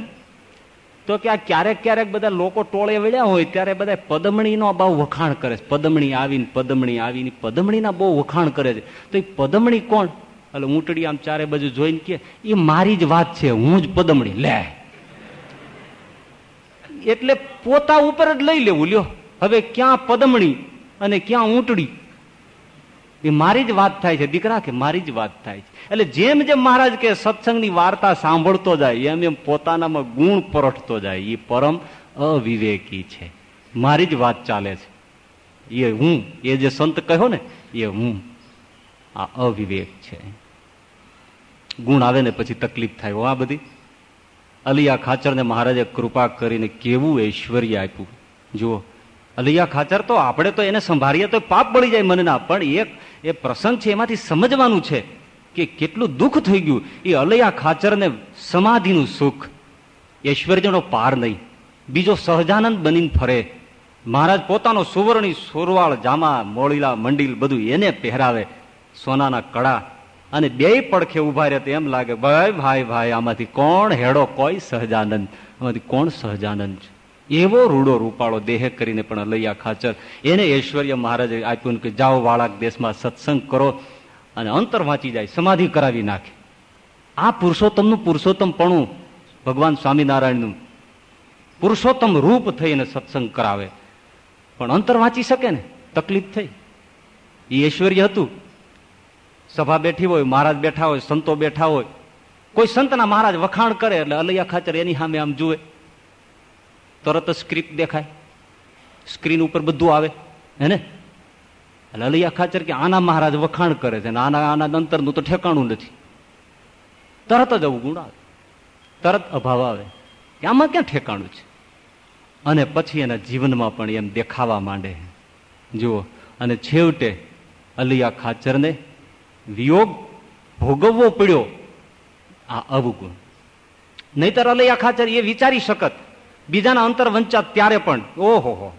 તો કે આ ક્યારેક ક્યારેક બધા લોકો ટોળે વળ્યા હોય ત્યારે બધા પદમણીનો બહુ વખાણ કરે છે. પદમણી આવીને પદમણી આવીને પદમણીના બહુ વખાણ કરે છે. તો એ પદમણી કોણ? એટલે ઊંટડી આમ ચારે બાજુ જોઈને કે, એ મારી જ વાત છે, હું જ પદમણી. લે. એટલે પોતા ઉપર જ લઈ લેવું, લ્યો. હવે ક્યાં પદમણી અને ક્યાં ઊંટડી? એ મારી જ વાત થાય છે. દીકરા, કે મારી જ વાત થાય છે. એટલે જેમ જેમ મહારાજ કે સત્સંગની વાર્તા સાંભળતો જાય, એમ એમ પોતાનામાં ગુણ પરટતો જાય. એ પરમ અવિવેકી છે. મારી જ વાત ચાલે છે. એ હું, એ જે સંત કહ્યો ને, એ હું. આ અવિવેક છે. ગુણ આવે ને પછી તકલીફ થાય. આ બધી. અલિયા ખાચરને મહારાજે કૃપા કરીને કેવું ઐશ્વર્ય આપ્યું. જુઓ અલિયા ખાચર તો આપણે તો એને સંભાળીએ તો પાપ બળી જાય મનના, પણ એક, એ પ્રસંગ છે એમાંથી સમજવાનું છે કે કેટલું દુઃખ થઈ ગયું. એ અલૈયા ખાચરને સમાધિનું સુખ. ઐશ્વર્યનો પાર નહીં. બીજો સહજાનંદ બનીને ફરે. મહારાજ પોતાનો સુવર્ણી સુરવાળ, જામા, મોળીલા, મંડિલ બધું એને પહેરાવે. સોનાના કડા અને બે પડખે ઊભા રહે એમ લાગે, ભાઈ ભાઈ ભાઈ, આમાંથી કોણ હેડો? કોઈ સહજાનંદ. આમાંથી કોણ સહજાનંદ છે? એવો રૂડો રૂપાળો દેહ કરીને પણ અલૈયા ખાચર. એને ઐશ્વર્ય મહારાજે આપ્યું કે જાઓ વાળાક દેશમાં સત્સંગ કરો અને અંતર વાંચી જાય, સમાધિ કરાવી નાખે. આ પુરુષોત્તમનું પુરુષોત્તમપણું ભગવાન સ્વામિનારાયણનું. પુરુષોત્તમ રૂપ થઈને સત્સંગ કરાવે. પણ અંતર વાંચી શકે ને? તકલીફ થઈ. એ ઐશ્વર્ય હતું. સભા બેઠી હોય, મહારાજ બેઠા હોય, સંતો બેઠા હોય. કોઈ સંતના મહારાજ વખાણ કરે એટલે અલૈયા ખાચર એની સામે આમ જુએ. તરત જ સ્ક્રિપ્ટ દેખાય. સ્ક્રીન ઉપર બધું આવે, હે ને? એટલે અલૈયા ખાચર કે આના મહારાજ વખાણ કરે છે આના આના અંતરનું તો ઠેકાણું નથી. તરત જ અવગુણ આવે. તરત અભાવ આવે. કે આમાં ક્યાં ઠેકાણું છે? અને પછી એના જીવનમાં પણ એમ દેખાવા માંડે જુઓ, અને છેવટે અલિયા ખાચરને વિયોગ ભોગવવો પડ્યો. આ અવગુણ. નહીતર અલૈયા ખાચર એ વિચારી શકત. બીજાના અંતર વંચા ત્યારે પણ, ઓહો હો,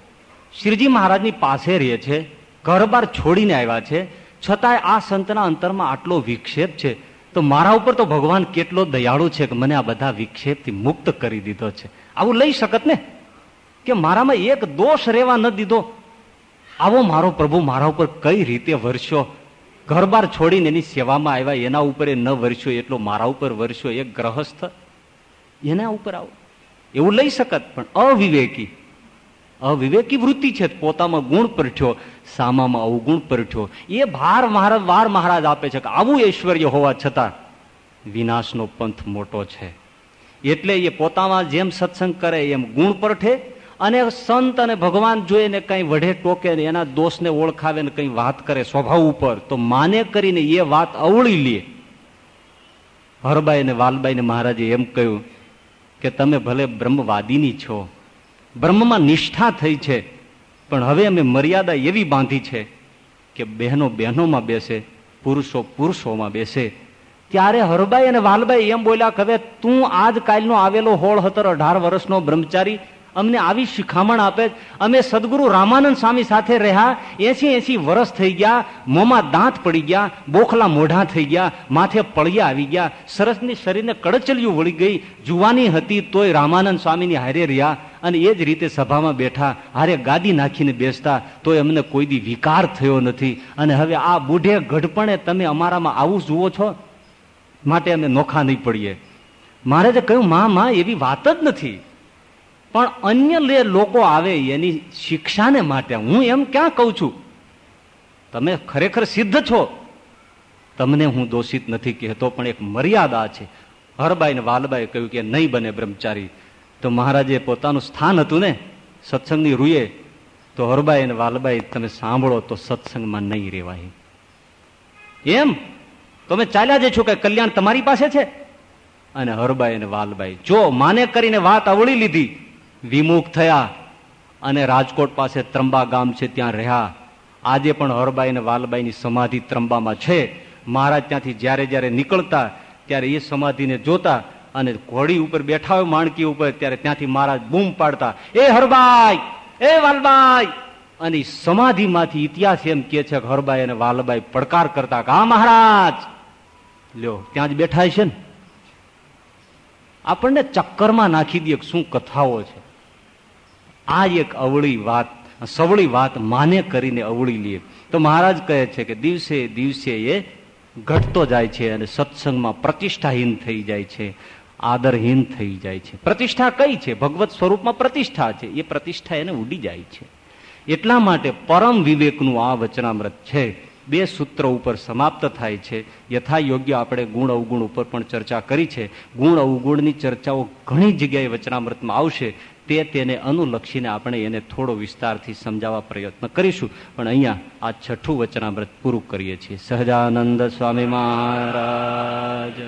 શ્રીજી મહારાજની પાસે રહે છે ઘર બાર છોડીને આવ્યા છે, છતાંય આ સંતના અંતરમાં આટલો વિક્ષેપ છે. તો મારા ઉપર તો ભગવાન કેટલો દયાળુ છે કે મને આ બધા વિક્ષેપથી મુક્ત કરી દીધો છે. આવું લઈ શકત ને? કે મારામાં એક દોષ રહેવા ન દીધો? આવો મારો પ્રભુ મારા ઉપર કઈ રીતે વરસ્યો? ઘર બાર છોડીને એની સેવામાં આવ્યા, એના ઉપર એ ન વરસ્યો, એટલો મારા ઉપર વરસ્યો, એક ગ્રહસ્થ. એના ઉપર આવો. એવું લઈ શકત, પણ અવિવેકી. અવિવેકી વૃત્તિ છે, પોતામાં ગુણ પરઠ્યો, સામામાં અવગુણ પરઠ્યો. એ ભાર મહારાજ, વાર મહારાજ આપે છે કે આવું ઐશ્વર્ય હોવા છતાં વિનાશનો પંથ મોટો છે. એટલે એ પોતામાં જેમ સત્સંગ કરે, એમ ગુણ પરઠે અને સંત અને ભગવાન જોઈને કંઈ વઢે ટોકે ને એના દોષને ઓળખાવે ને કંઈ વાત કરે સ્વભાવ ઉપર, તો માને કરીને એ વાત અવળી લે. હરબાઈ ને વાલબાઈ ને મહારાજે એમ કહ્યું કે તમે ભલે બ્રહ્મવાદીની છો, બ્રહ્મમાં નિષ્ઠા થઈ છે, પણ હવે અમે મર્યાદા એવી બાંધી છે કે બહેનો બહેનોમાં બેસે, પુરુષો પુરુષોમાં બેસે. ત્યારે હરબાઈ અને વાલબાઈ એમ બોલ્યા કે હવે તું આજકાલનો આવેલો હોળ હતર અઢાર વર્ષનો બ્રહ્મચારી અમને આવી શિખામણ આપે અમે સદગુરુ રામાનંદ સ્વામી સાથે રહ્યા એસી એસી વર્ષ થઈ ગયા, મોંમાં દાંત પડી ગયા, બોખલા મોઢા થઈ ગયા, માથે પળિયા આવી ગયા, સરસની શરીરને કડચલિયું વળી ગઈ, જુવાની હતી તોય રામાનંદ સ્વામીની હારે રહ્યા અને એ જ રીતે સભામાં બેઠા, હારે ગાદી નાખીને બેસતા, તોય અમને કોઈ દી વિકાર થયો નથી. અને હવે આ બુઢે ગઢપણે તમે અમારામાં આવું જુઓ છો, માટે અમે નોખા નહીં પડીએ. મારે તો કહ્યું માં, એવી વાત જ નથી. પણ અન્ય લોકો આવે એની શિક્ષાને માટે. હું એમ ક્યાં કહું છું? તમે ખરેખર સિદ્ધ છો? તમને હું દોષિત નથી કહેતો, પણ એક મર્યાદા છે. હરબાઈ ને વાલબાઈ કહ્યું કે નહીં બને બ્રહ્મચારી. તો મહારાજે પોતાનું સ્થાન હતું ને, સત્સંગની રૂએ, તો હરબાઈ અને વાલબાઈ, તમે સાંભળો તો સત્સંગમાં નહીં રેવાય. એમ? તમે ચાલ્યા જ છો કે કલ્યાણ તમારી પાસે છે? અને હરબાઈ અને વાલબાઈ, જો માને કરીને વાત અવળી લીધી વિમુખ થયા અને રાજકોટ પાસે ત્રંબા ગામ છે, ત્યાં રહ્યા. આજે પણ હરબાઈ અને વાલબાઈની સમાધિ ત્રંબામાં છે. મહારાજ ત્યાંથી જ્યારે જ્યારે નીકળતા, ત્યારે એ સમાધિને જોતા અને ઘોડી ઉપર બેઠા હોય, માણકી ઉપર, ત્યારે ત્યાંથી મહારાજ બૂમ પાડતા, એ હરબાઈ, એ વાલબાઈ! અને સમાધિમાંથી ઇતિહાસ એમ કે છે કે હરબાઈ અને વાલબાઈ પડકાર કરતા કે મહારાજ! લ્યો, ત્યાં જ બેઠા છે ને. આપણને ચક્કરમાં નાખી દે શું કથાઓ છે. આ એક અવળી વાત, સવળી વાત માને કરીને અવળી લે. તો મહારાજ કહે છે કે દિવસે દિવસે એ ઘટતો જાય છે અને સત્સંગમાં પ્રતિષ્ઠાહીન થઈ જાય છે, આદરહીન થઈ જાય છે. પ્રતિષ્ઠા કઈ છે? ભગવત સ્વરૂપમાં પ્રતિષ્ઠા છે. એ પ્રતિષ્ઠા એને ઉડી જાય છે. એટલા માટે પરમ વિવેકનું આ વચનામૃત છે. બે સૂત્ર ઉપર સમાપ્ત થાય છે. યથા યોગ્ય આપણે ગુણ અવગુણ ઉપર પણ ચર્ચા કરી છે. ગુણ અવગુણની ચર્ચાઓ ઘણી જગ્યાએ વચનામૃતમાં આવશે. તે તેને અનુલક્ષીને આપણે એને થોડો વિસ્તારથી સમજાવવા પ્રયત્ન કરીશું. પણ અહીંયા આ છઠ્ઠું વચનામૃત પૂરું કરીએ છીએ. સહજાનંદ સ્વામી મહારાજ